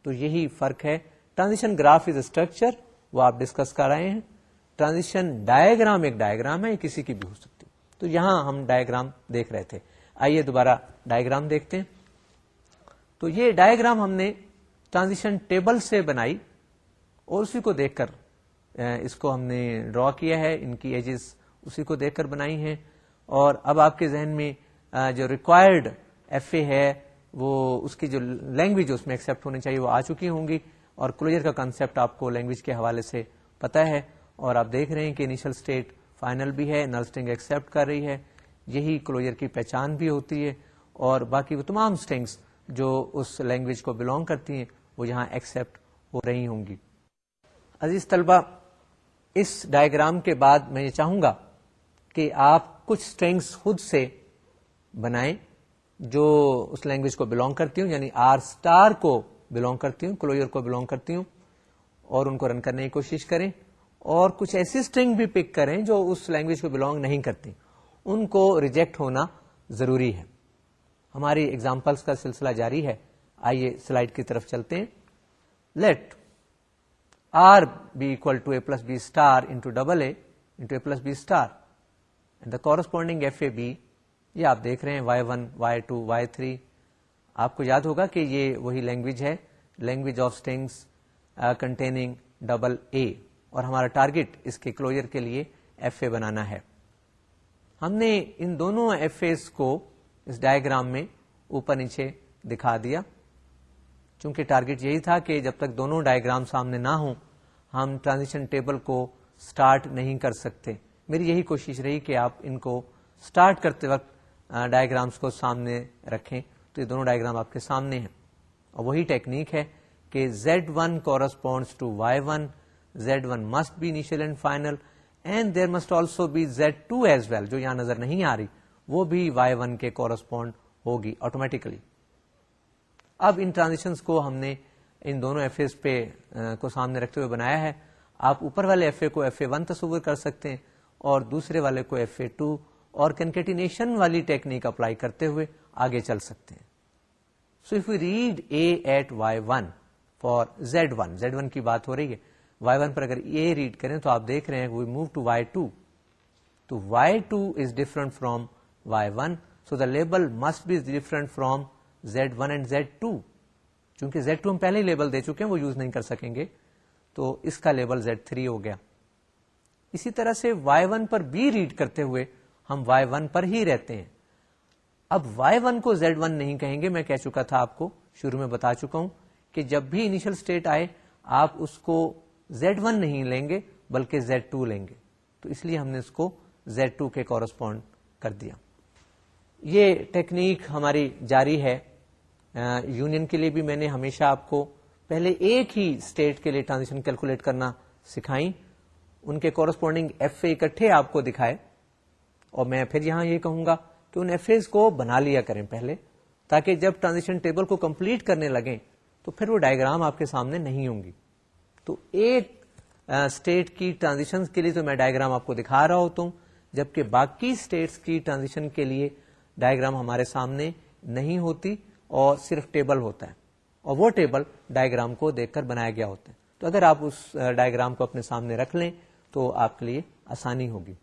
تو یہی فرق ہے ٹرانزیشن گراف از اسٹرکچر وہ آپ ڈسکس کر رہے ہیں ٹرانزیشن ڈائگرام ایک ڈائگرام ہے کسی کی بھی ہو سکتی تو یہاں ہم ڈائگرام دیکھ رہے تھے آئیے دوبارہ ڈائگرام دیکھتے ہیں تو یہ ڈائگرام ہم نے ٹرانزیشن ٹیبل سے بنائی اور اسی کو دیکھ کر اس کو ہم نے ڈرا کیا ہے ان کی ایجز اسی کو دیکھ کر بنائی ہیں اور اب آپ کے ذہن میں جو ریکوائرڈ ایف اے ہے وہ اس کی جو لینگویج اس میں ایکسپٹ ہونی چاہیے وہ آ چکی ہوں گی اور کلوجر کا کانسیپٹ آپ کو لینگویج کے حوالے سے پتا ہے اور آپ دیکھ رہے ہیں کہ انیشل اسٹیٹ فائنل بھی ہے نرسٹنگ ایکسیپٹ کر رہی ہے یہی کلوجر کی پہچان بھی ہوتی ہے اور باقی وہ تمام اسٹنگس جو اس لینگویج کو بلونگ کرتی ہیں وہ یہاں ایکسپٹ ہو رہی ہوں گی عزیز طلبہ اس ڈائگرام کے بعد میں یہ چاہوں گا کہ آپ کچھ اسٹنگس خود سے بنائیں جو اس لینگویج کو بلونگ کرتی ہوں یعنی آر اسٹار کو بلونگ کرتی ہوں کلوئر کو بلونگ کرتی ہوں اور ان کو رن کرنے کی کوشش کریں اور کچھ ایسی اسٹرنگ بھی پک کریں جو اس لینگویج کو بلونگ نہیں کرتی ان کو ریجیکٹ ہونا ضروری ہے ہماری ایگزامپلس کا سلسلہ جاری ہے آئیے سلائڈ کی طرف چلتے ہیں let R be to A plus B star into double A A into plus B star the corresponding F A B یہ آپ دیکھ رہے ہیں Y one Y two Y three آپ کو یاد ہوگا کہ یہ وہی لینگویج ہے language of strings containing double A اور ہمارا ٹارگیٹ اس کے کلوجر کے لیے ایف اے بنانا ہے ہم نے ان دونوں ایف اے کو اس ڈائگرام میں اوپر نیچے دکھا دیا چونکہ ٹارگیٹ یہی تھا کہ جب تک دونوں ڈائگرام سامنے نہ ہوں ہم ٹرانزیشن ٹیبل کو سٹارٹ نہیں کر سکتے میری یہی کوشش رہی کہ آپ ان کو سٹارٹ کرتے وقت ڈائگرامس کو سامنے رکھیں تو یہ دونوں ڈائگرام آپ کے سامنے ہیں اور وہی ٹیکنیک ہے کہ Z one corresponds to Y one Z one must be and and final there must also be Z two as well جو یہاں نظر نہیں آ رہی وہ بھی وائی ون کے کورسپونڈ ہوگی آٹومیٹکلی اب ان ٹرانزیشن کو ہم نے ان دونوں ایف پہ پہ سامنے رکھتے ہوئے بنایا ہے آپ اوپر والے ایف اے کو ایف اے ون تصور کر سکتے ہیں اور دوسرے والے کو ایف اے ٹو اور کنکیٹینیشن والی ٹیکنیک اپلائی کرتے ہوئے آگے چل سکتے ہیں so if you read A at Y one for Z one Z one کی بات ہو رہی ہے وائی ون پر اگر اے ریڈ کریں تو آپ دیکھ رہے ہیں we move to Y two تو Y two is different from Y one so the label must be different from Z one and Z two کیونکہ زیڈ ٹو ہم پہلے لیبل دے چکے ہیں وہ یوز نہیں کر سکیں گے تو اس کا لیبل زیڈ تھری ہو گیا اسی طرح سے وائی ون پر بی ریڈ کرتے ہوئے ہم وائی ون پر ہی رہتے ہیں وائی ون کو z1 ون نہیں کہیں گے میں کہہ چکا تھا آپ کو شروع میں بتا چکا ہوں کہ جب بھی انیشل اسٹیٹ آئے آپ اس کو زیڈ ون نہیں لیں گے بلکہ زیڈ ٹو لیں گے تو اس لیے ہم نے اس کو کے کورسپونڈ کر دیا یہ ٹیکنیک ہماری جاری ہے یونین کے لیے بھی میں نے ہمیشہ آپ کو پہلے ایک ہی اسٹیٹ کے لیے ٹرانزیکشن کیلکولیٹ کرنا سکھائی ان کے کورسپونڈنگ ایف اے اکٹھے آپ کو دکھائے اور میں پھر یہاں یہ کہوں گا تو ان ایف ایز کو بنا لیا کریں پہلے تاکہ جب ٹرانزیکشن ٹیبل کو کمپلیٹ کرنے لگیں تو پھر وہ ڈائگرام آپ کے سامنے نہیں ہوں گی تو ایک اسٹیٹ کی ٹرانزیشن کے لیے تو میں ڈائگرام آپ کو دکھا رہا ہوتا ہوں جبکہ باقی اسٹیٹس کی ٹرانزیشن کے لیے ڈائگرام ہمارے سامنے نہیں ہوتی اور صرف ٹیبل ہوتا ہے اور وہ ٹیبل ڈائگرام کو دیکھ کر بنایا گیا ہوتا ہے تو اگر آپ اس ڈائگرام کو اپنے سامنے رکھ لیں تو آپ کے لیے آسانی ہوگی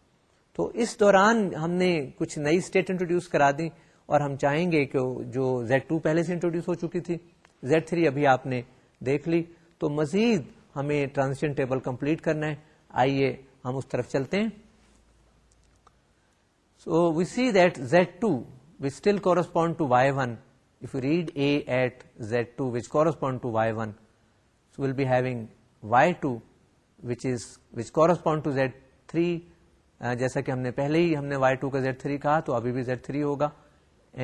تو اس دوران ہم نے کچھ نئی اسٹیٹ انٹروڈیوس کرا دی اور ہم چاہیں گے کہ جو زیڈ ٹو پہلے سے انٹروڈیوس ہو چکی تھی زیڈ تھری ابھی آپ نے دیکھ لی تو مزید ہمیں ٹرانزیشن ٹیبل کمپلیٹ کرنا ہے آئیے ہم اس طرف چلتے ہیں so we see that Z two which still correspond to Y one if you read A at Z two which correspond to Y one will having Y two which is which correspond to Z three جیسا کہ ہم نے پہلے ہی ہم نے Y two کا Z three کہا تو ابھی بھی زیڈ تھری ہوگا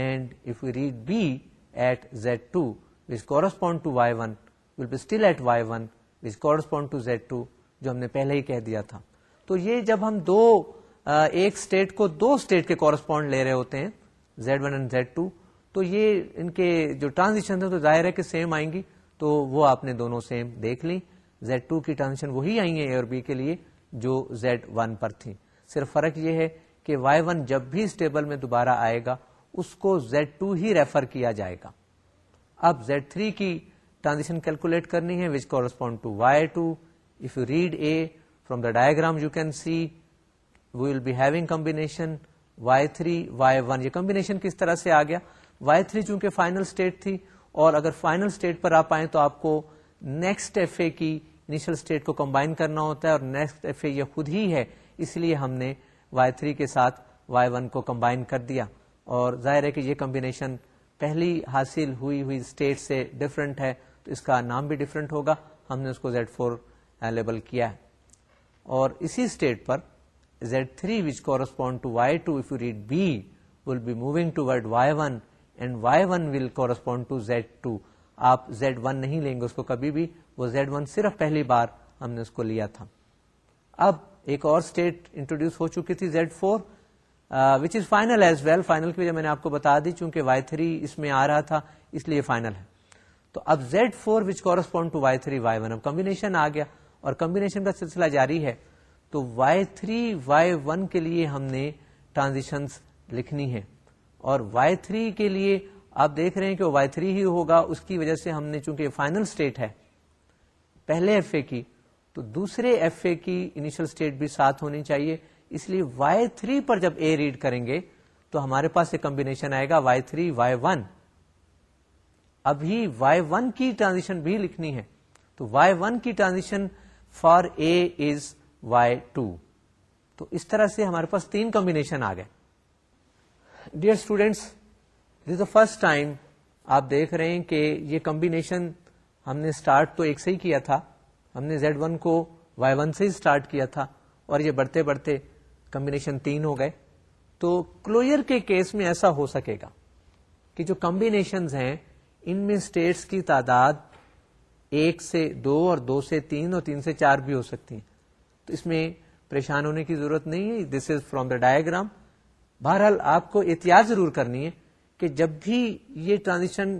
and if you read B at Z two which correspond to Y one will be still at Y one which correspond to Z two جو ہم نے پہلے ہی کہہ دیا تھا تو یہ جب ہم دو ایک اسٹیٹ کو دو اسٹیٹ کے کورسپونڈ لے رہے ہوتے ہیں Z one and Z two تو یہ ان کے جو ٹرانزیشن تھے تو ظاہر ہے کہ سیم آئیں گی تو وہ آپ نے دونوں سیم دیکھ لیں زیڈ ٹو کی ٹرانزیشن وہی آئیں اے اور بی کے لیے جو زیڈ ون پر تھیں صرف فرق یہ ہے کہ وائی ون جب بھی اس ٹیبل میں دوبارہ آئے گا اس کو زیڈ ٹو ہی ریفر کیا جائے گا اب زیڈ تھری کی ٹرانزیشن کیلکولیٹ کرنی ہے which correspond to Y two if you read A from the diagram you can see we will be having combination Y three Y one یہ combination کس طرح سے آ گیا وائی تھری چونکہ فائنل اسٹیٹ تھی اور اگر فائنل اسٹیٹ پر آپ آئیں تو آپ کو نیکسٹ ایف اے کی انیشل اسٹیٹ کو کمبائن کرنا ہوتا ہے اور نیکسٹ ایف اے یہ خود ہی ہے اس لیے ہم نے وائی تھری کے ساتھ وائی ون کو کمبائن کر دیا اور ظاہر ہے کہ یہ کمبینیشن پہلی حاصل ہوئی ہوئی اسٹیٹ سے ڈفرینٹ ہے تو اس کا نام بھی ڈفرینٹ ہوگا ہم نے اس کو زیڈ فور اویلیبل کیا ہے اور اسی state per Z three which correspond to Y two if you read B will be moving toward Y one and Y one will correspond to Z two آپ زیڈ ون نہیں لیں گے اس کو کبھی بھی وہ زیڈ ون صرف پہلی بار ہم نے اس کو لیا تھا اب ایک اور اسٹیٹ انٹروڈیوس ہو چکی تھی Z four which is final as well final کی وجہ میں نے آپ کو بتا دی چونکہ وائی تھری اس میں آ رہا تھا اس لیے فائنل ہے تو اب Z four which correspond to Y Y three one اب کمبنیشن آ گیا اور کمبنیشن کا سلسلہ جاری ہے تو وائی تھری وائی ون کے لیے ہم نے ٹرانزیشن لکھنی ہے اور وائی تھری کے لیے آپ دیکھ رہے ہیں کہ وائی تھری ہی ہوگا اس کی وجہ سے ہم نے چونکہ فائنل اسٹیٹ ہے پہلے ایف اے کی تو دوسرے ایف اے کی انیشل اسٹیٹ بھی ساتھ ہونی چاہیے اس لیے وائی تھری پر جب اے ریڈ کریں گے تو ہمارے پاس ایک کمبینیشن آئے گا وائی تھری وائی ون ابھی وائی ون کی ٹرانزیشن بھی لکھنی ہے تو وائی ون کی transition for A is Y two تو اس طرح سے ہمارے پاس تین کمبینیشن آ گئے dear students this the first time آپ دیکھ رہے ہیں کہ یہ کمبینیشن ہم نے اسٹارٹ تو ایک سے ہی کیا تھا ہم نے زیڈ ون کو وائی ون سے ہی اسٹارٹ کیا تھا اور یہ بڑھتے بڑھتے کمبینیشن تین ہو گئے تو کلوئر کے کیس میں ایسا ہو سکے گا کہ جو کمبینیشنز ہیں ان میں اسٹیٹس کی تعداد ایک سے دو اور دو سے تین اور تین سے چار بھی ہو سکتی ہیں تو اس میں پریشان ہونے کی ضرورت نہیں ہے this is from the diagram بہرحال آپ کو احتیاط ضرور کرنی ہے کہ جب بھی یہ ٹرانزیشن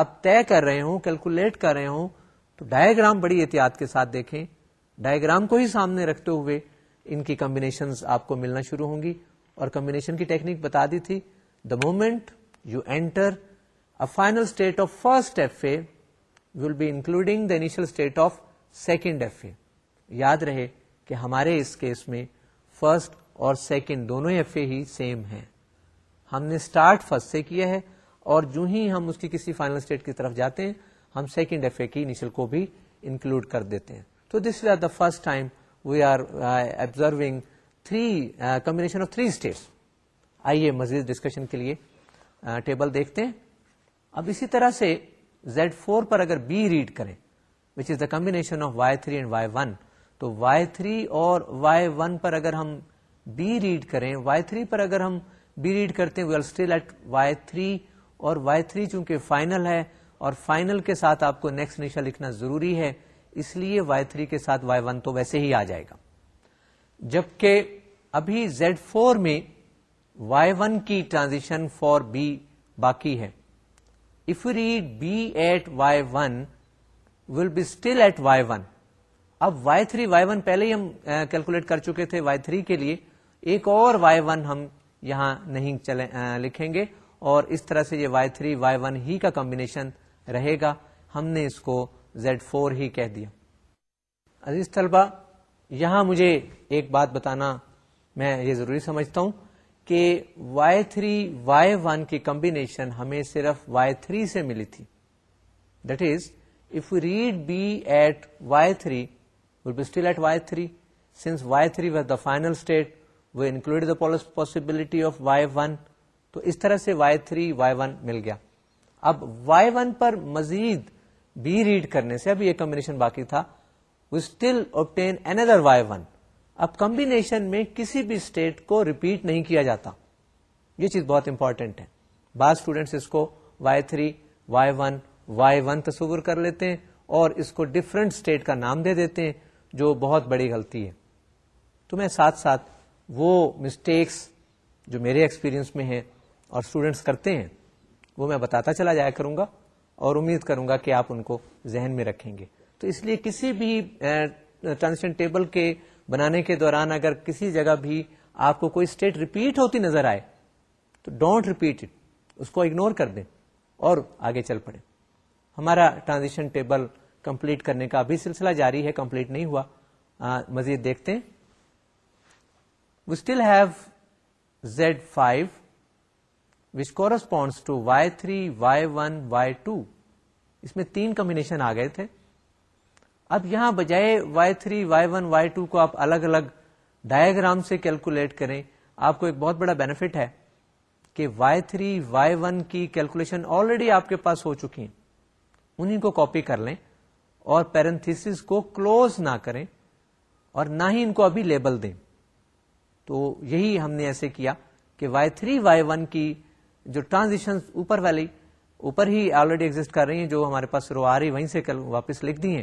آپ طے کر رہے ہوں کیلکولیٹ کر رہے ہوں تو ڈائیگرام بڑی احتیاط کے ساتھ دیکھیں ڈائیگرام کو ہی سامنے رکھتے ہوئے ان کی کمبینیشن آپ کو ملنا شروع ہوں گی اور کمبینیشن کی ٹیکنیک بتا دی تھی the moment you enter final state of first F A will be including the initial state of second F A یاد رہے کہ ہمارے اس کیس میں فرسٹ اور سیکنڈ دونوں ایف اے ہی سیم ہیں ہم نے اسٹارٹ فرسٹ سے کیا ہے اور جو ہی ہم اس کی کسی فائنل اسٹیٹ کی طرف جاتے ہیں ہم سیکنڈ ایف اے کی انیشل کو بھی انکلوڈ کر دیتے ہیں تو this is the first time we are observing three combination of three states آئیے مزید ڈسکشن کے لیے ٹیبل uh, دیکھتے ہیں اب اسی طرح سے زیڈ فور پر اگر بی ریڈ کریں which is the combination of Y three and Y one تو وائی تھری اور وائی ون پر اگر ہم بی ریڈ کریں وائی تھری پر اگر ہم بی ریڈ کرتے ہیں we are still at Y three چونکہ فائنل ہے اور فائنل کے ساتھ آپ کو نیکسٹ نیشا لکھنا ضروری ہے اس لیے وائی تھری کے ساتھ وائی ون تو ویسے ہی آ جائے گا جبکہ ابھی زیڈ فور میں وائی ون کی ٹرانزیشن فور بی باقی ہے if read at Y one will be still at Y one اب وائی تھری وائی ون پہلے ہی ہم کیلکولیٹ کر چکے تھے وائی تھری کے لیے ایک اور وائی ون ہم یہاں نہیں چلے لکھیں گے اور اس طرح سے یہ وائی تھری وائی ون ہی کا کمبنیشن رہے گا ہم نے اس کو زیڈ فور ہی کہہ دیا عزیز طلبا یہاں مجھے ایک بات بتانا میں یہ ضروری سمجھتا ہوں کہ وائی تھری وائی ون کی کمبینیشن ہمیں صرف وائی تھری سے ملی تھی that is if you read B at y3 three will be still at Y three since Y three was the final state we include the possibility of Y تو اس طرح سے y3 y1 مل گیا اب وائی ون پر مزید B red کرنے سے اب یہ کمبینیشن باقی تھا وی اسٹل اوبٹین اندر وائی ون اب کمبینیشن میں کسی بھی اسٹیٹ کو ریپیٹ نہیں کیا جاتا یہ چیز بہت امپورٹینٹ ہے بعض اسٹوڈینٹس اس کو Y three Y one Y one تصور کر لیتے ہیں اور اس کو ڈفرنٹ اسٹیٹ کا نام دے دیتے ہیں جو بہت بڑی غلطی ہے تو میں ساتھ ساتھ وہ مسٹیکس جو میرے ایکسپیرئنس میں ہیں اور اسٹوڈینٹس کرتے ہیں وہ میں بتاتا چلا جایا کروں گا اور امید کروں گا کہ آپ ان کو ذہن میں رکھیں گے تو اس لیے کسی بھی ٹرانزیشن ٹیبل کے بنانے کے دوران اگر کسی جگہ بھی آپ کو کوئی اسٹیٹ ریپیٹ ہوتی نظر آئے تو ڈونٹ ریپیٹ اٹ اس کو اگنور کر دیں اور آگے چل پڑے ہمارا ٹرانزیشن ٹیبل کمپلیٹ کرنے کا ابھی سلسلہ جاری ہے کمپلیٹ نہیں ہوا آ, مزید دیکھتے ہیں we still have Z five which corresponds to Y three Y one Y two اس میں تین کمبینیشن آ گئے تھے اب یہاں بجائے Y three Y one Y two کو آپ الگ الگ ڈایاگرام سے کیلکولیٹ کریں آپ کو ایک بہت بڑا بینیفٹ ہے کہ وائی تھری وائی ون کی کیلکولیشن آلریڈی آپ کے پاس ہو چکی ہیں انہیں کو کاپی کر لیں اور پیرنتھس کو کلوز نہ کریں اور نہ ہی ان کو ابھی لیبل دیں تو یہی ہم نے ایسے کیا کہ وائی تھری وائی ون کی جو ٹرانزیشن اوپر والی اوپر ہی آلریڈی ایگزٹ کر رہی ہیں جو ہمارے پاس رو آ رہی وہیں سے واپس لکھ دی ہیں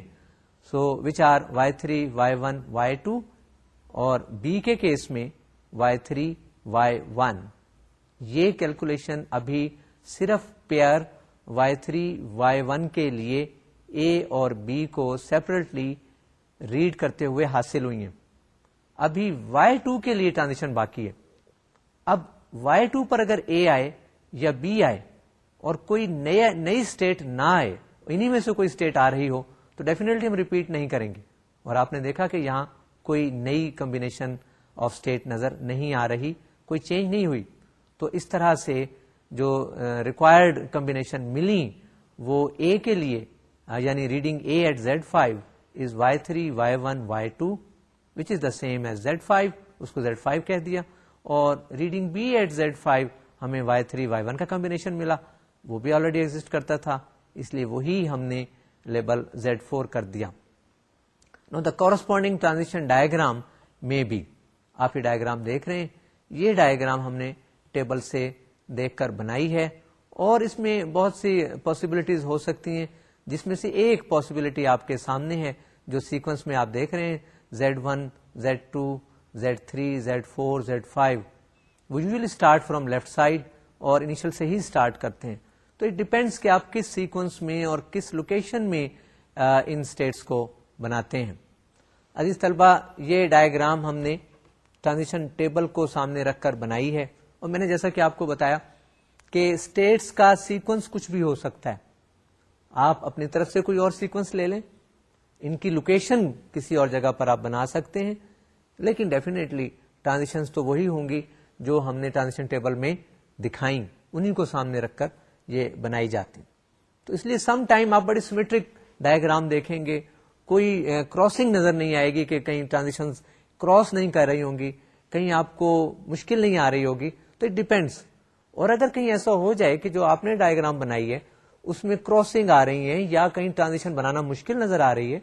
so are Y three Y one Y two اور بی کے کیس میں وائی تھری وائی ون یہ کیلکولیشن ابھی صرف pair Y three Y one کے لیے اے اور بی کو سیپریٹلی ریڈ کرتے ہوئے حاصل ہوئی ہیں ابھی وائی ٹو کے لیے ٹرانزیکشن باقی ہے اب وائی ٹو پر اگر اے آئے یا بی آئے اور کوئی نیا نئی اسٹیٹ نہ آئے انہیں میں سے کوئی اسٹیٹ آ رہی ہو تو ڈیفینیٹلی ہم ریپیٹ نہیں کریں گے اور آپ نے دیکھا کہ یہاں کوئی نئی کمبینیشن آف اسٹیٹ نظر نہیں آ رہی کوئی چینج نہیں ہوئی تو اس طرح سے جو ریکوائرڈ کمبینیشن ملی وہ اے کے لیے یعنی reading A at Z five is Y three Y one Y two which is the same as Z five اس کو زیڈ فائیو کہہ دیا اور reading B at Z five ہمیں وائی تھری وائی ون کا کمبینیشن ملا وہ بھی already exit کرتا تھا اس لیے وہی ہم نے لیبل زیڈ فور کر دیا now the corresponding transaction diagram میں بھی آپ یہ ڈائگرام دیکھ رہے ہیں یہ ڈائگرام ہم نے ٹیبل سے دیکھ کر بنائی ہے اور اس میں بہت سی پاسبلٹیز ہو سکتی ہیں جس میں سے ایک پاسبلٹی آپ کے سامنے ہے جو سیکوینس میں آپ دیکھ رہے ہیں Z one Z two Z three Z four Z five وہ usually start from left side اور انیشل سے ہی اسٹارٹ کرتے ہیں تو اٹ ڈپینڈس کہ آپ کس سیکوینس میں اور کس لوکیشن میں ان اسٹیٹس کو بناتے ہیں عزیز طلبا یہ ڈائگرام ہم نے ٹرانزیشن ٹیبل کو سامنے رکھ کر بنائی ہے اور میں نے جیسا کہ آپ کو بتایا کہ اسٹیٹس کا سیکوینس کچھ بھی ہو سکتا ہے آپ اپنی طرف سے کوئی اور سیکوینس لے لیں ان کی لوکیشن کسی اور جگہ پر آپ بنا سکتے ہیں لیکن ڈیفینیٹلی ٹرانزیشنس تو وہی ہوں گی جو ہم نے ٹرانزیشن ٹیبل میں دکھائی انہیں کو سامنے رکھ کر یہ بنائی جاتی تو اس لیے سم ٹائم آپ بڑی سیمیٹرک ڈائگرام دیکھیں گے کوئی کراسنگ نظر نہیں آئے گی کہ کہیں ٹرانزیکشن کراس نہیں کر رہی ہوں گی کہیں آپ کو مشکل نہیں آ رہی ہوگی تو اٹ ڈیپینڈس اور اگر کہیں ایسا ہو جائے کہ جو آپ نے ڈائگرام بنائی ہے اس میں کراسنگ آ رہی ہیں یا کہیں ٹرانزیکشن بنانا مشکل نظر آ رہی ہے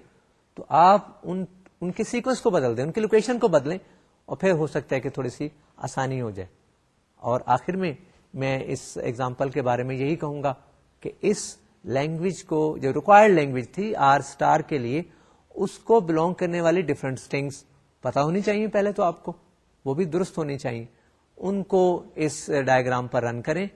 تو آپ ان کے سیکوینس کو بدل دیں ان کی لوکیشن کو بدلیں اور پھر ہو سکتا ہے کہ تھوڑی سی آسانی ہو جائے اور آخر میں میں اس ایگزامپل کے بارے میں یہی کہوں گا کہ اس لینگویج کو جو ریکوائرڈ لینگویج تھی آر اسٹار کے لیے اس کو بلونگ کرنے والی ڈفرینٹ اسٹنگس پتا ہونی چاہیے پہلے تو آپ کو وہ بھی درست ہونی چاہیے ان کو اس ڈائگرام پر رن کریں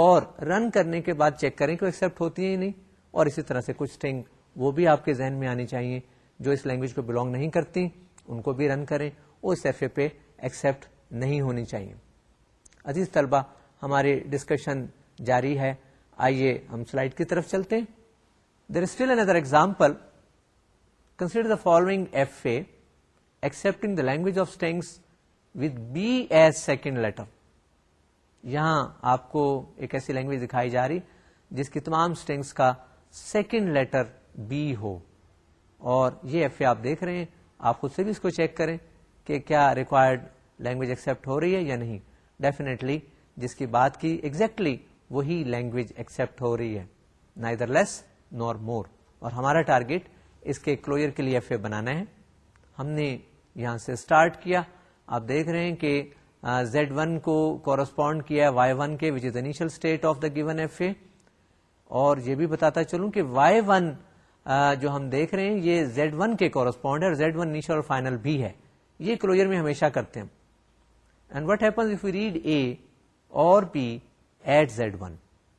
اور رن کرنے کے بعد چیک کریں کہ ایکسپٹ ہوتی ہے یا نہیں اور اسی طرح سے کچھ اسٹنگ وہ بھی آپ کے ذہن میں آنی چاہیے جو اس لینگویج کو بلونگ نہیں کرتی ان کو بھی رن کریں اس ایف اے پہ ایکسپٹ نہیں ہونی چاہیے عزیز طلبہ ہماری ڈسکشن جاری ہے آئیے ہم سلائڈ کی طرف چلتے ہیں there still another example consider the following F A accepting the language of strings with B as second letter یہاں آپ کو ایک ایسی لینگویج دکھائی جا رہی جس کی تمام اسٹینگس کا سیکنڈ لیٹر بی ہو اور یہ ایف اے آپ دیکھ رہے ہیں آپ خود سے بھی اس کو چیک کریں کہ کیا ریکوائرڈ لینگویج ایکسپٹ ہو رہی ہے یا نہیں ڈیفینیٹلی جس کی بات کی ایگزیکٹلی exactly وہی لینگویج ایکسپٹ ہو رہی ہے نا ادھر لیس نور مور اور ہمارا ٹارگیٹ اس کے کلوئر کے لیے ایف اے بنانا ہے ہم نے یہاں سے اسٹارٹ کیا آپ دیکھ رہے ہیں کہ زیڈ ون کو کورسپونڈ کیا وائی ون کے which is initial state of the given F A اور یہ بھی بتاتا چلوں کہ وائی ون جو ہم دیکھ رہے ہیں یہ زیڈ ون کے کورسپونڈ ہے اور زیڈ ون نیشل اور فائنل بھی ہے یہ کلوئر میں ہمیشہ کرتے ہیں and what you read A اور بی ایٹ زیڈ ون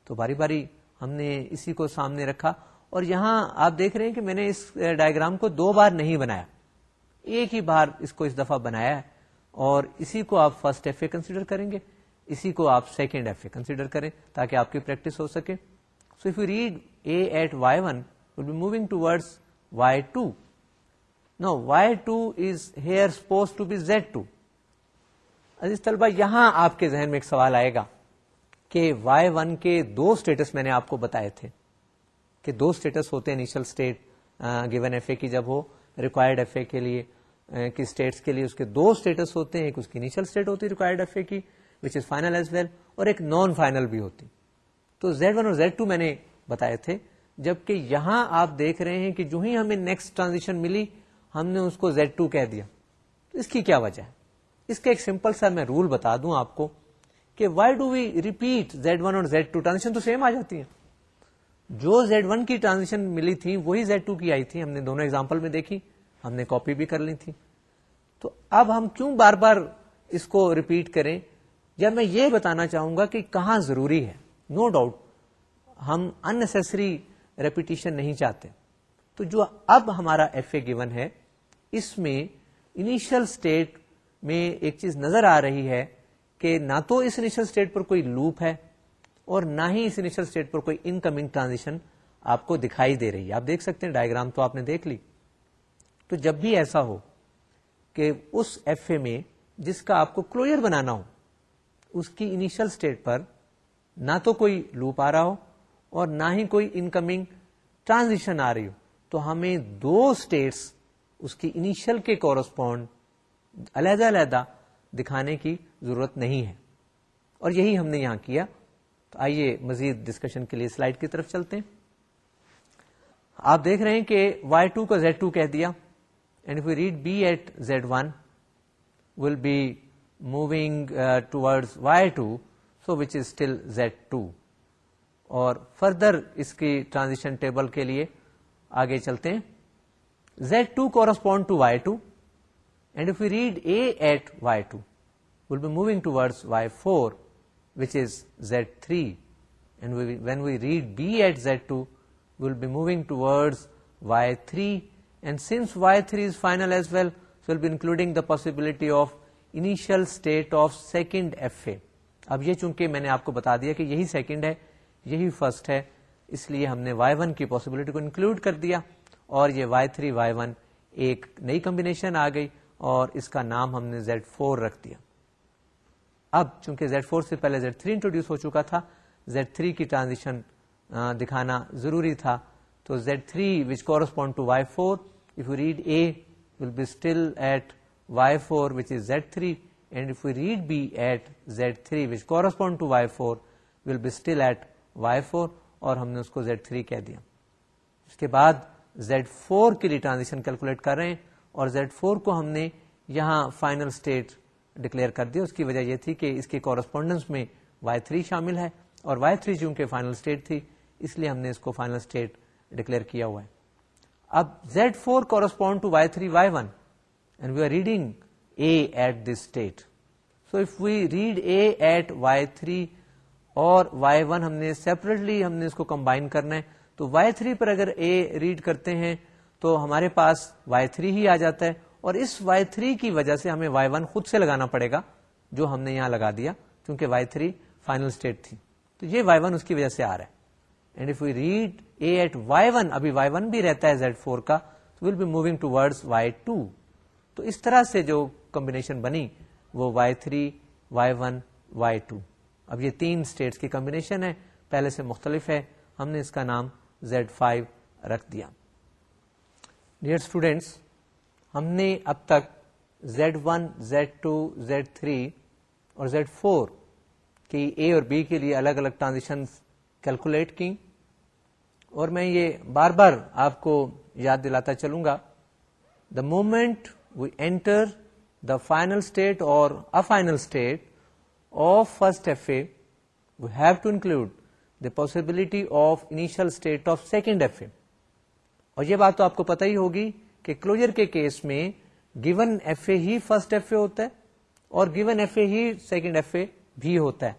تو باری باری ہم نے اسی کو سامنے رکھا اور یہاں آپ دیکھ رہے ہیں کہ میں نے اس ڈائگرام کو دو بار نہیں بنایا ایک ہی بار اس کو اس دفعہ بنایا ہے اور اسی کو آپ فرسٹ ایف اے کنسیڈر کریں گے اسی کو آپ سیکنڈ ایف اے کنسیڈر کریں تاکہ آپ کی پریکٹس ہو سکے so if you read A at Y one will be moving toward Y two now Y two is here suppose to be Z two عزیز طلبہ یہاں آپ کے ذہن میں ایک سوال آئے گا کہ وائی ون کے دو اسٹیٹس میں نے آپ کو بتائے تھے کہ دو اسٹیٹس ہوتے ہیں initial state given F A کی جب ہو ریکوائرڈ ایف اے کے لیے کی اسٹیٹس کے لیے اس کے دو اسٹیٹس ہوتے ہیں ایک اس کی انیشل اسٹیٹ ہوتی ہے ریکوائرڈ ایف اے کی which is final as well اور ایک نان فائنل بھی ہوتی تو زیڈ ون اور زیڈ ٹو میں نے بتائے تھے جبکہ یہاں آپ دیکھ رہے ہیں کہ جو ہی ہمیں نیکسٹ ٹرانزیشن ملی ہم نے اس کو زیڈ ٹو کہہ دیا تو اس کی کیا وجہ ہے اس کے سمپل سا میں رول بتا دوں آپ کو کہ why do we repeat Z one اور زیڈ ٹو تو سیم آ جاتی ہیں جو زیڈ ون کی ٹرانزیشن ملی تھی وہی زیڈ ٹو کی آئی تھی ہم نے دونوں ایگزامپل میں دیکھی ہم نے کاپی بھی کر لی تھی تو اب ہم کیوں بار بار اس کو ریپیٹ کریں یا میں یہ بتانا چاہوں گا کہ کہاں ضروری ہے نو no ڈاؤٹ ہم انسری ریپیٹیشن نہیں چاہتے تو جو اب ہمارا ایف اے گیون ہے اس میں انیشل اسٹیٹ میں ایک چیز نظر آ رہی ہے کہ نہ تو اس انیشل اسٹیٹ پر کوئی لوپ ہے اور نہ ہی اس انیشل اسٹیٹ پر کوئی انکمنگ ٹرانزیشن آپ کو دکھائی دے رہی ہے آپ دیکھ سکتے ہیں ڈائگرام تو آپ نے دیکھ لی تو جب بھی ایسا ہو کہ اس ایف اے میں جس کا آپ کو کلوئر بنانا ہو اس کی انیشل اسٹیٹ پر نہ تو کوئی لوپ آ رہا ہو اور نہ ہی کوئی انکمنگ ٹرانزیشن آ رہی ہو تو ہمیں دو اسٹیٹس اس کی انیشل کے کورسپونڈ علیحدہ علیحدہ دکھانے کی ضرورت نہیں ہے اور یہی ہم نے یہاں کیا تو آئیے مزید ڈسکشن کے لیے سلائڈ کی طرف چلتے ہیں آپ دیکھ رہے ہیں کہ Y two z2 Z two کہہ دیا read B at Z one will be moving ٹوڈ Y two so which is still Z two اور فردر اس کی ٹرانزیشن ٹیبل کے لیے آگے چلتے ہیں Z two correspond to Y two the of initial state of second F A اب یہ چونکہ میں نے آپ کو بتا دیا کہ یہی سیکنڈ ہے یہی فرسٹ ہے اس لیے ہم نے وائی ون کی پاسبلٹی کو انکلوڈ کر دیا اور یہ وائی تھری وائی ون ایک نئی کمبینیشن آ گئی اور اس کا نام ہم نے زیڈ فور رکھ دیا اب چونکہ زیڈ فور سے پہلے زیڈ تھری انٹروڈیوس ہو چکا تھا زیڈ تھری کی ٹرانزیشن دکھانا ضروری تھا تو Z three which correspond to Y four if you read A will be still at Y four which is Z three and if you read B at Z three which correspond to Y four will be still at Y four اور ہم نے اس کو Z three کہہ دیا اس کے بعد زیڈ فور کے لیے ٹرانزیکشن کیلکولیٹ کر رہے ہیں اور زیڈ فور کو ہم نے یہاں فائنل اسٹیٹ ڈکلیئر کر دیا اس کی وجہ یہ تھی کہ اس کے کورسپونڈنس میں وائی تھری شامل ہے اور وائی تھری چونکہ فائنل اسٹیٹ تھی اس لیے ہم نے اس کو فائنل اسٹیٹ ڈکلیئر کیا ہوا ہے اب Z four correspond to Y three Y one and we are reading A at this state so if we read A at Y three اور وائی ون ہم نے سیپریٹلی ہم نے اس کو کمبائن کرنا ہے تو وائی تھری پر اگر اے ریڈ کرتے ہیں تو ہمارے پاس وائی تھری ہی آ جاتا ہے اور اس وائی تھری کی وجہ سے ہمیں وائی ون خود سے لگانا پڑے گا جو ہم نے یہاں لگا دیا کیونکہ وائی تھری فائنل اسٹیٹ تھی تو یہ وائی ون اس کی وجہ سے آ رہا ہے and if you read A at Y one ابھی وائی ون بھی رہتا ہے زیڈ فور کا will be moving toward Y two تو اس طرح سے جو کمبینیشن بنی وہ Y three Y one Y two اب یہ تین اسٹیٹس کی کمبینیشن ہے پہلے سے مختلف ہے ہم نے اس کا نام زیڈ فائیو رکھ دیا ڈیئر اسٹوڈینٹس ہم نے اب تک Z one Z two Z three اور زیڈ فور کی اے اور بی کے لیے الگ الگ ٹرانزیکشن کیلکولیٹ کی اور میں یہ بار بار آپ کو یاد دلاتا چلوں گا the moment we enter the final state اور a final state of first F A we have to include the possibility of initial state of second F A اور یہ بات تو آپ کو پتہ ہی ہوگی کہ کلوجر کے کیس میں گیون ایف اے ہی فرسٹ ایف اے ہوتا ہے اور گیون ایف اے ہی سیکنڈ ایف اے بھی ہوتا ہے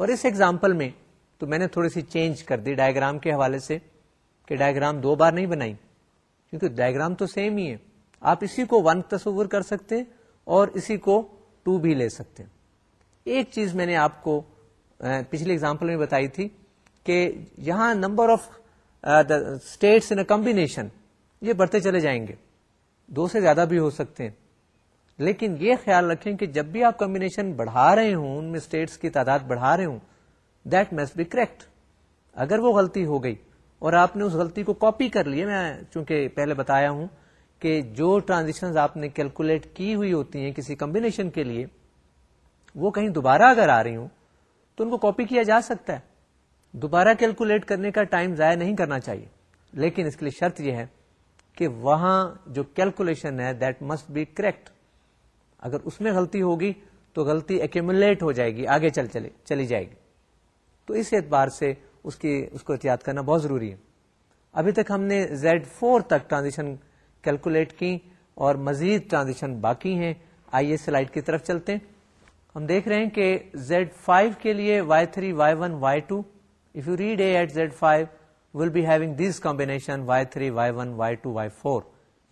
اور اس ایگزامپل میں تو میں نے تھوڑی سی چینج کر دی ڈائگرام کے حوالے سے کہ ڈائگرام دو بار نہیں بنائی کیونکہ ڈائگرام تو سیم ہی ہے آپ اسی کو ون تصور کر سکتے ہیں اور اسی کو ٹو بھی لے سکتے ہیں ایک چیز میں نے آپ کو پچھلی اگزامپل میں بتائی تھی کہ یہاں number of states in a combination یہ بڑھتے چلے جائیں گے دو سے زیادہ بھی ہو سکتے ہیں لیکن یہ خیال رکھیں کہ جب بھی آپ کمبینیشن بڑھا رہے ہوں ان میں اسٹیٹس کی تعداد بڑھا رہے ہوں دیٹ مسٹ بی کریکٹ اگر وہ غلطی ہو گئی اور آپ نے اس غلطی کو کاپی کر لیے میں چونکہ پہلے بتایا ہوں کہ جو ٹرانزیکشن آپ نے کیلکولیٹ کی ہوئی ہوتی ہیں کسی کمبینیشن کے لیے وہ کہیں دوبارہ اگر آ رہی ہوں تو ان کو کاپی کیا جا سکتا ہے دوبارہ کیلکولیٹ کرنے کا ٹائم ضائع نہیں کرنا چاہیے لیکن اس کے لیے شرط یہ ہے کہ وہاں جو کیلکولیشن ہے دیٹ مسٹ بی کریکٹ اگر اس میں غلطی ہوگی تو غلطی ایکومولیٹ ہو جائے گی آگے چل چلے چلی جائے گی تو اس اعتبار سے اس کی اس کو احتیاط کرنا بہت ضروری ہے ابھی تک ہم نے زیڈ فور تک ٹرانزیشن کیلکولیٹ کی اور مزید ٹرانزیشن باقی ہیں آئیے سلائڈ کی طرف چلتے ہیں ہم دیکھ رہے ہیں کہ زیڈ فائیو کے لیے Y three Y one Y two If you read A at Z5, will be having this combination Y3, Y1, Y2, Y4.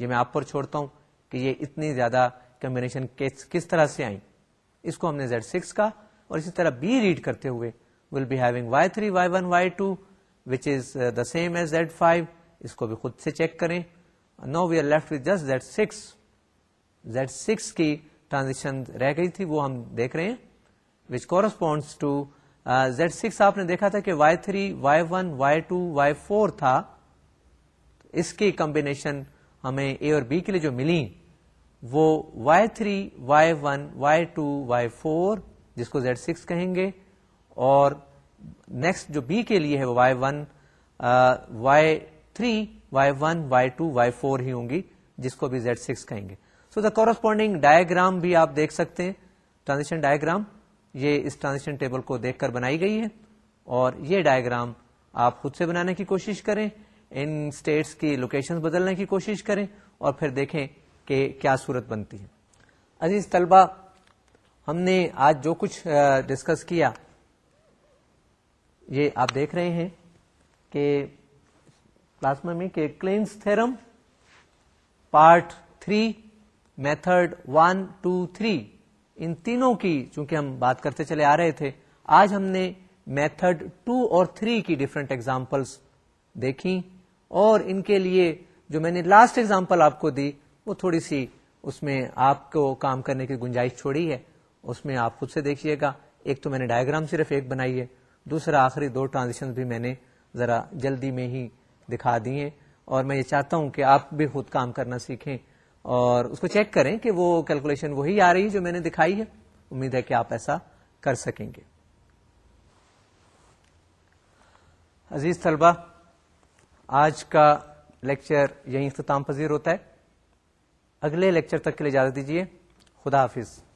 یہ میں آپ پر چھوڑتا ہوں کہ یہ اتنی زیادہ کمبینیشن کس طرح سے آئیں اس کو ہم نے Z6 بی ریڈ کرتے ہوئے will be having Y three Y one Y two which is the same as Z five اس کو بھی خود سے چیک کریں now we are left with just Z six Z six کی ٹرانزیکشن رہ گئی تھی وہ ہم دیکھ رہے ہیں زیڈ سکس آپ نے دیکھا تھا کہ Y three Y one Y two Y four تھا اس کی کمبینیشن ہمیں اے اور بی کے لیے جو ملی وہ Y three Y one Y two Y four جس کو زیڈ سکس کہیں گے اور نیکسٹ جو بی کے لیے ہے وہ Y one Y three Y one Y two Y four ہی ہوں گی جس کو بھی زیڈ سکس کہیں گے سو دا کورسپونڈنگ ڈائگرام بھی آپ دیکھ سکتے ہیں ٹرانزیکشن ڈائگرام یہ اس ٹرانزیکشن ٹیبل کو دیکھ کر بنائی گئی ہے اور یہ ڈائگرام آپ خود سے بنانے کی کوشش کریں ان سٹیٹس کی لوکیشن بدلنے کی کوشش کریں اور پھر دیکھیں کہ کیا صورت بنتی ہے عزیز طلبہ ہم نے آج جو کچھ ڈسکس کیا یہ آپ دیکھ رہے ہیں کہ پلاسما میں کہ Kleene's theorem part three method one two three ان تینوں کی چونکہ ہم بات کرتے چلے آ رہے تھے آج ہم نے میتھڈ ٹو اور تھری کی ڈفرنٹ ایگزامپلس دیکھی اور ان کے لیے جو میں نے لاسٹ ایگزامپل آپ کو دی وہ تھوڑی سی اس میں آپ کو کام کرنے کی گنجائش چھوڑی ہے اس میں آپ خود سے دیکھیے گا ایک تو میں نے ڈائگرام صرف ایک بنائی ہے دوسرا آخری دو ٹرانزیکشن بھی میں نے ذرا جلدی میں ہی دکھا دی ہیں اور میں یہ چاہتا ہوں کہ آپ بھی خود کام کرنا سیکھیں اور اس کو چیک کریں کہ وہ کیلکولیشن وہی آ رہی جو میں نے دکھائی ہے امید ہے کہ آپ ایسا کر سکیں گے عزیز طلبا آج کا لیکچر یہیں اختتام پذیر ہوتا ہے اگلے لیکچر تک کے لیے اجازت دیجیے خدا حافظ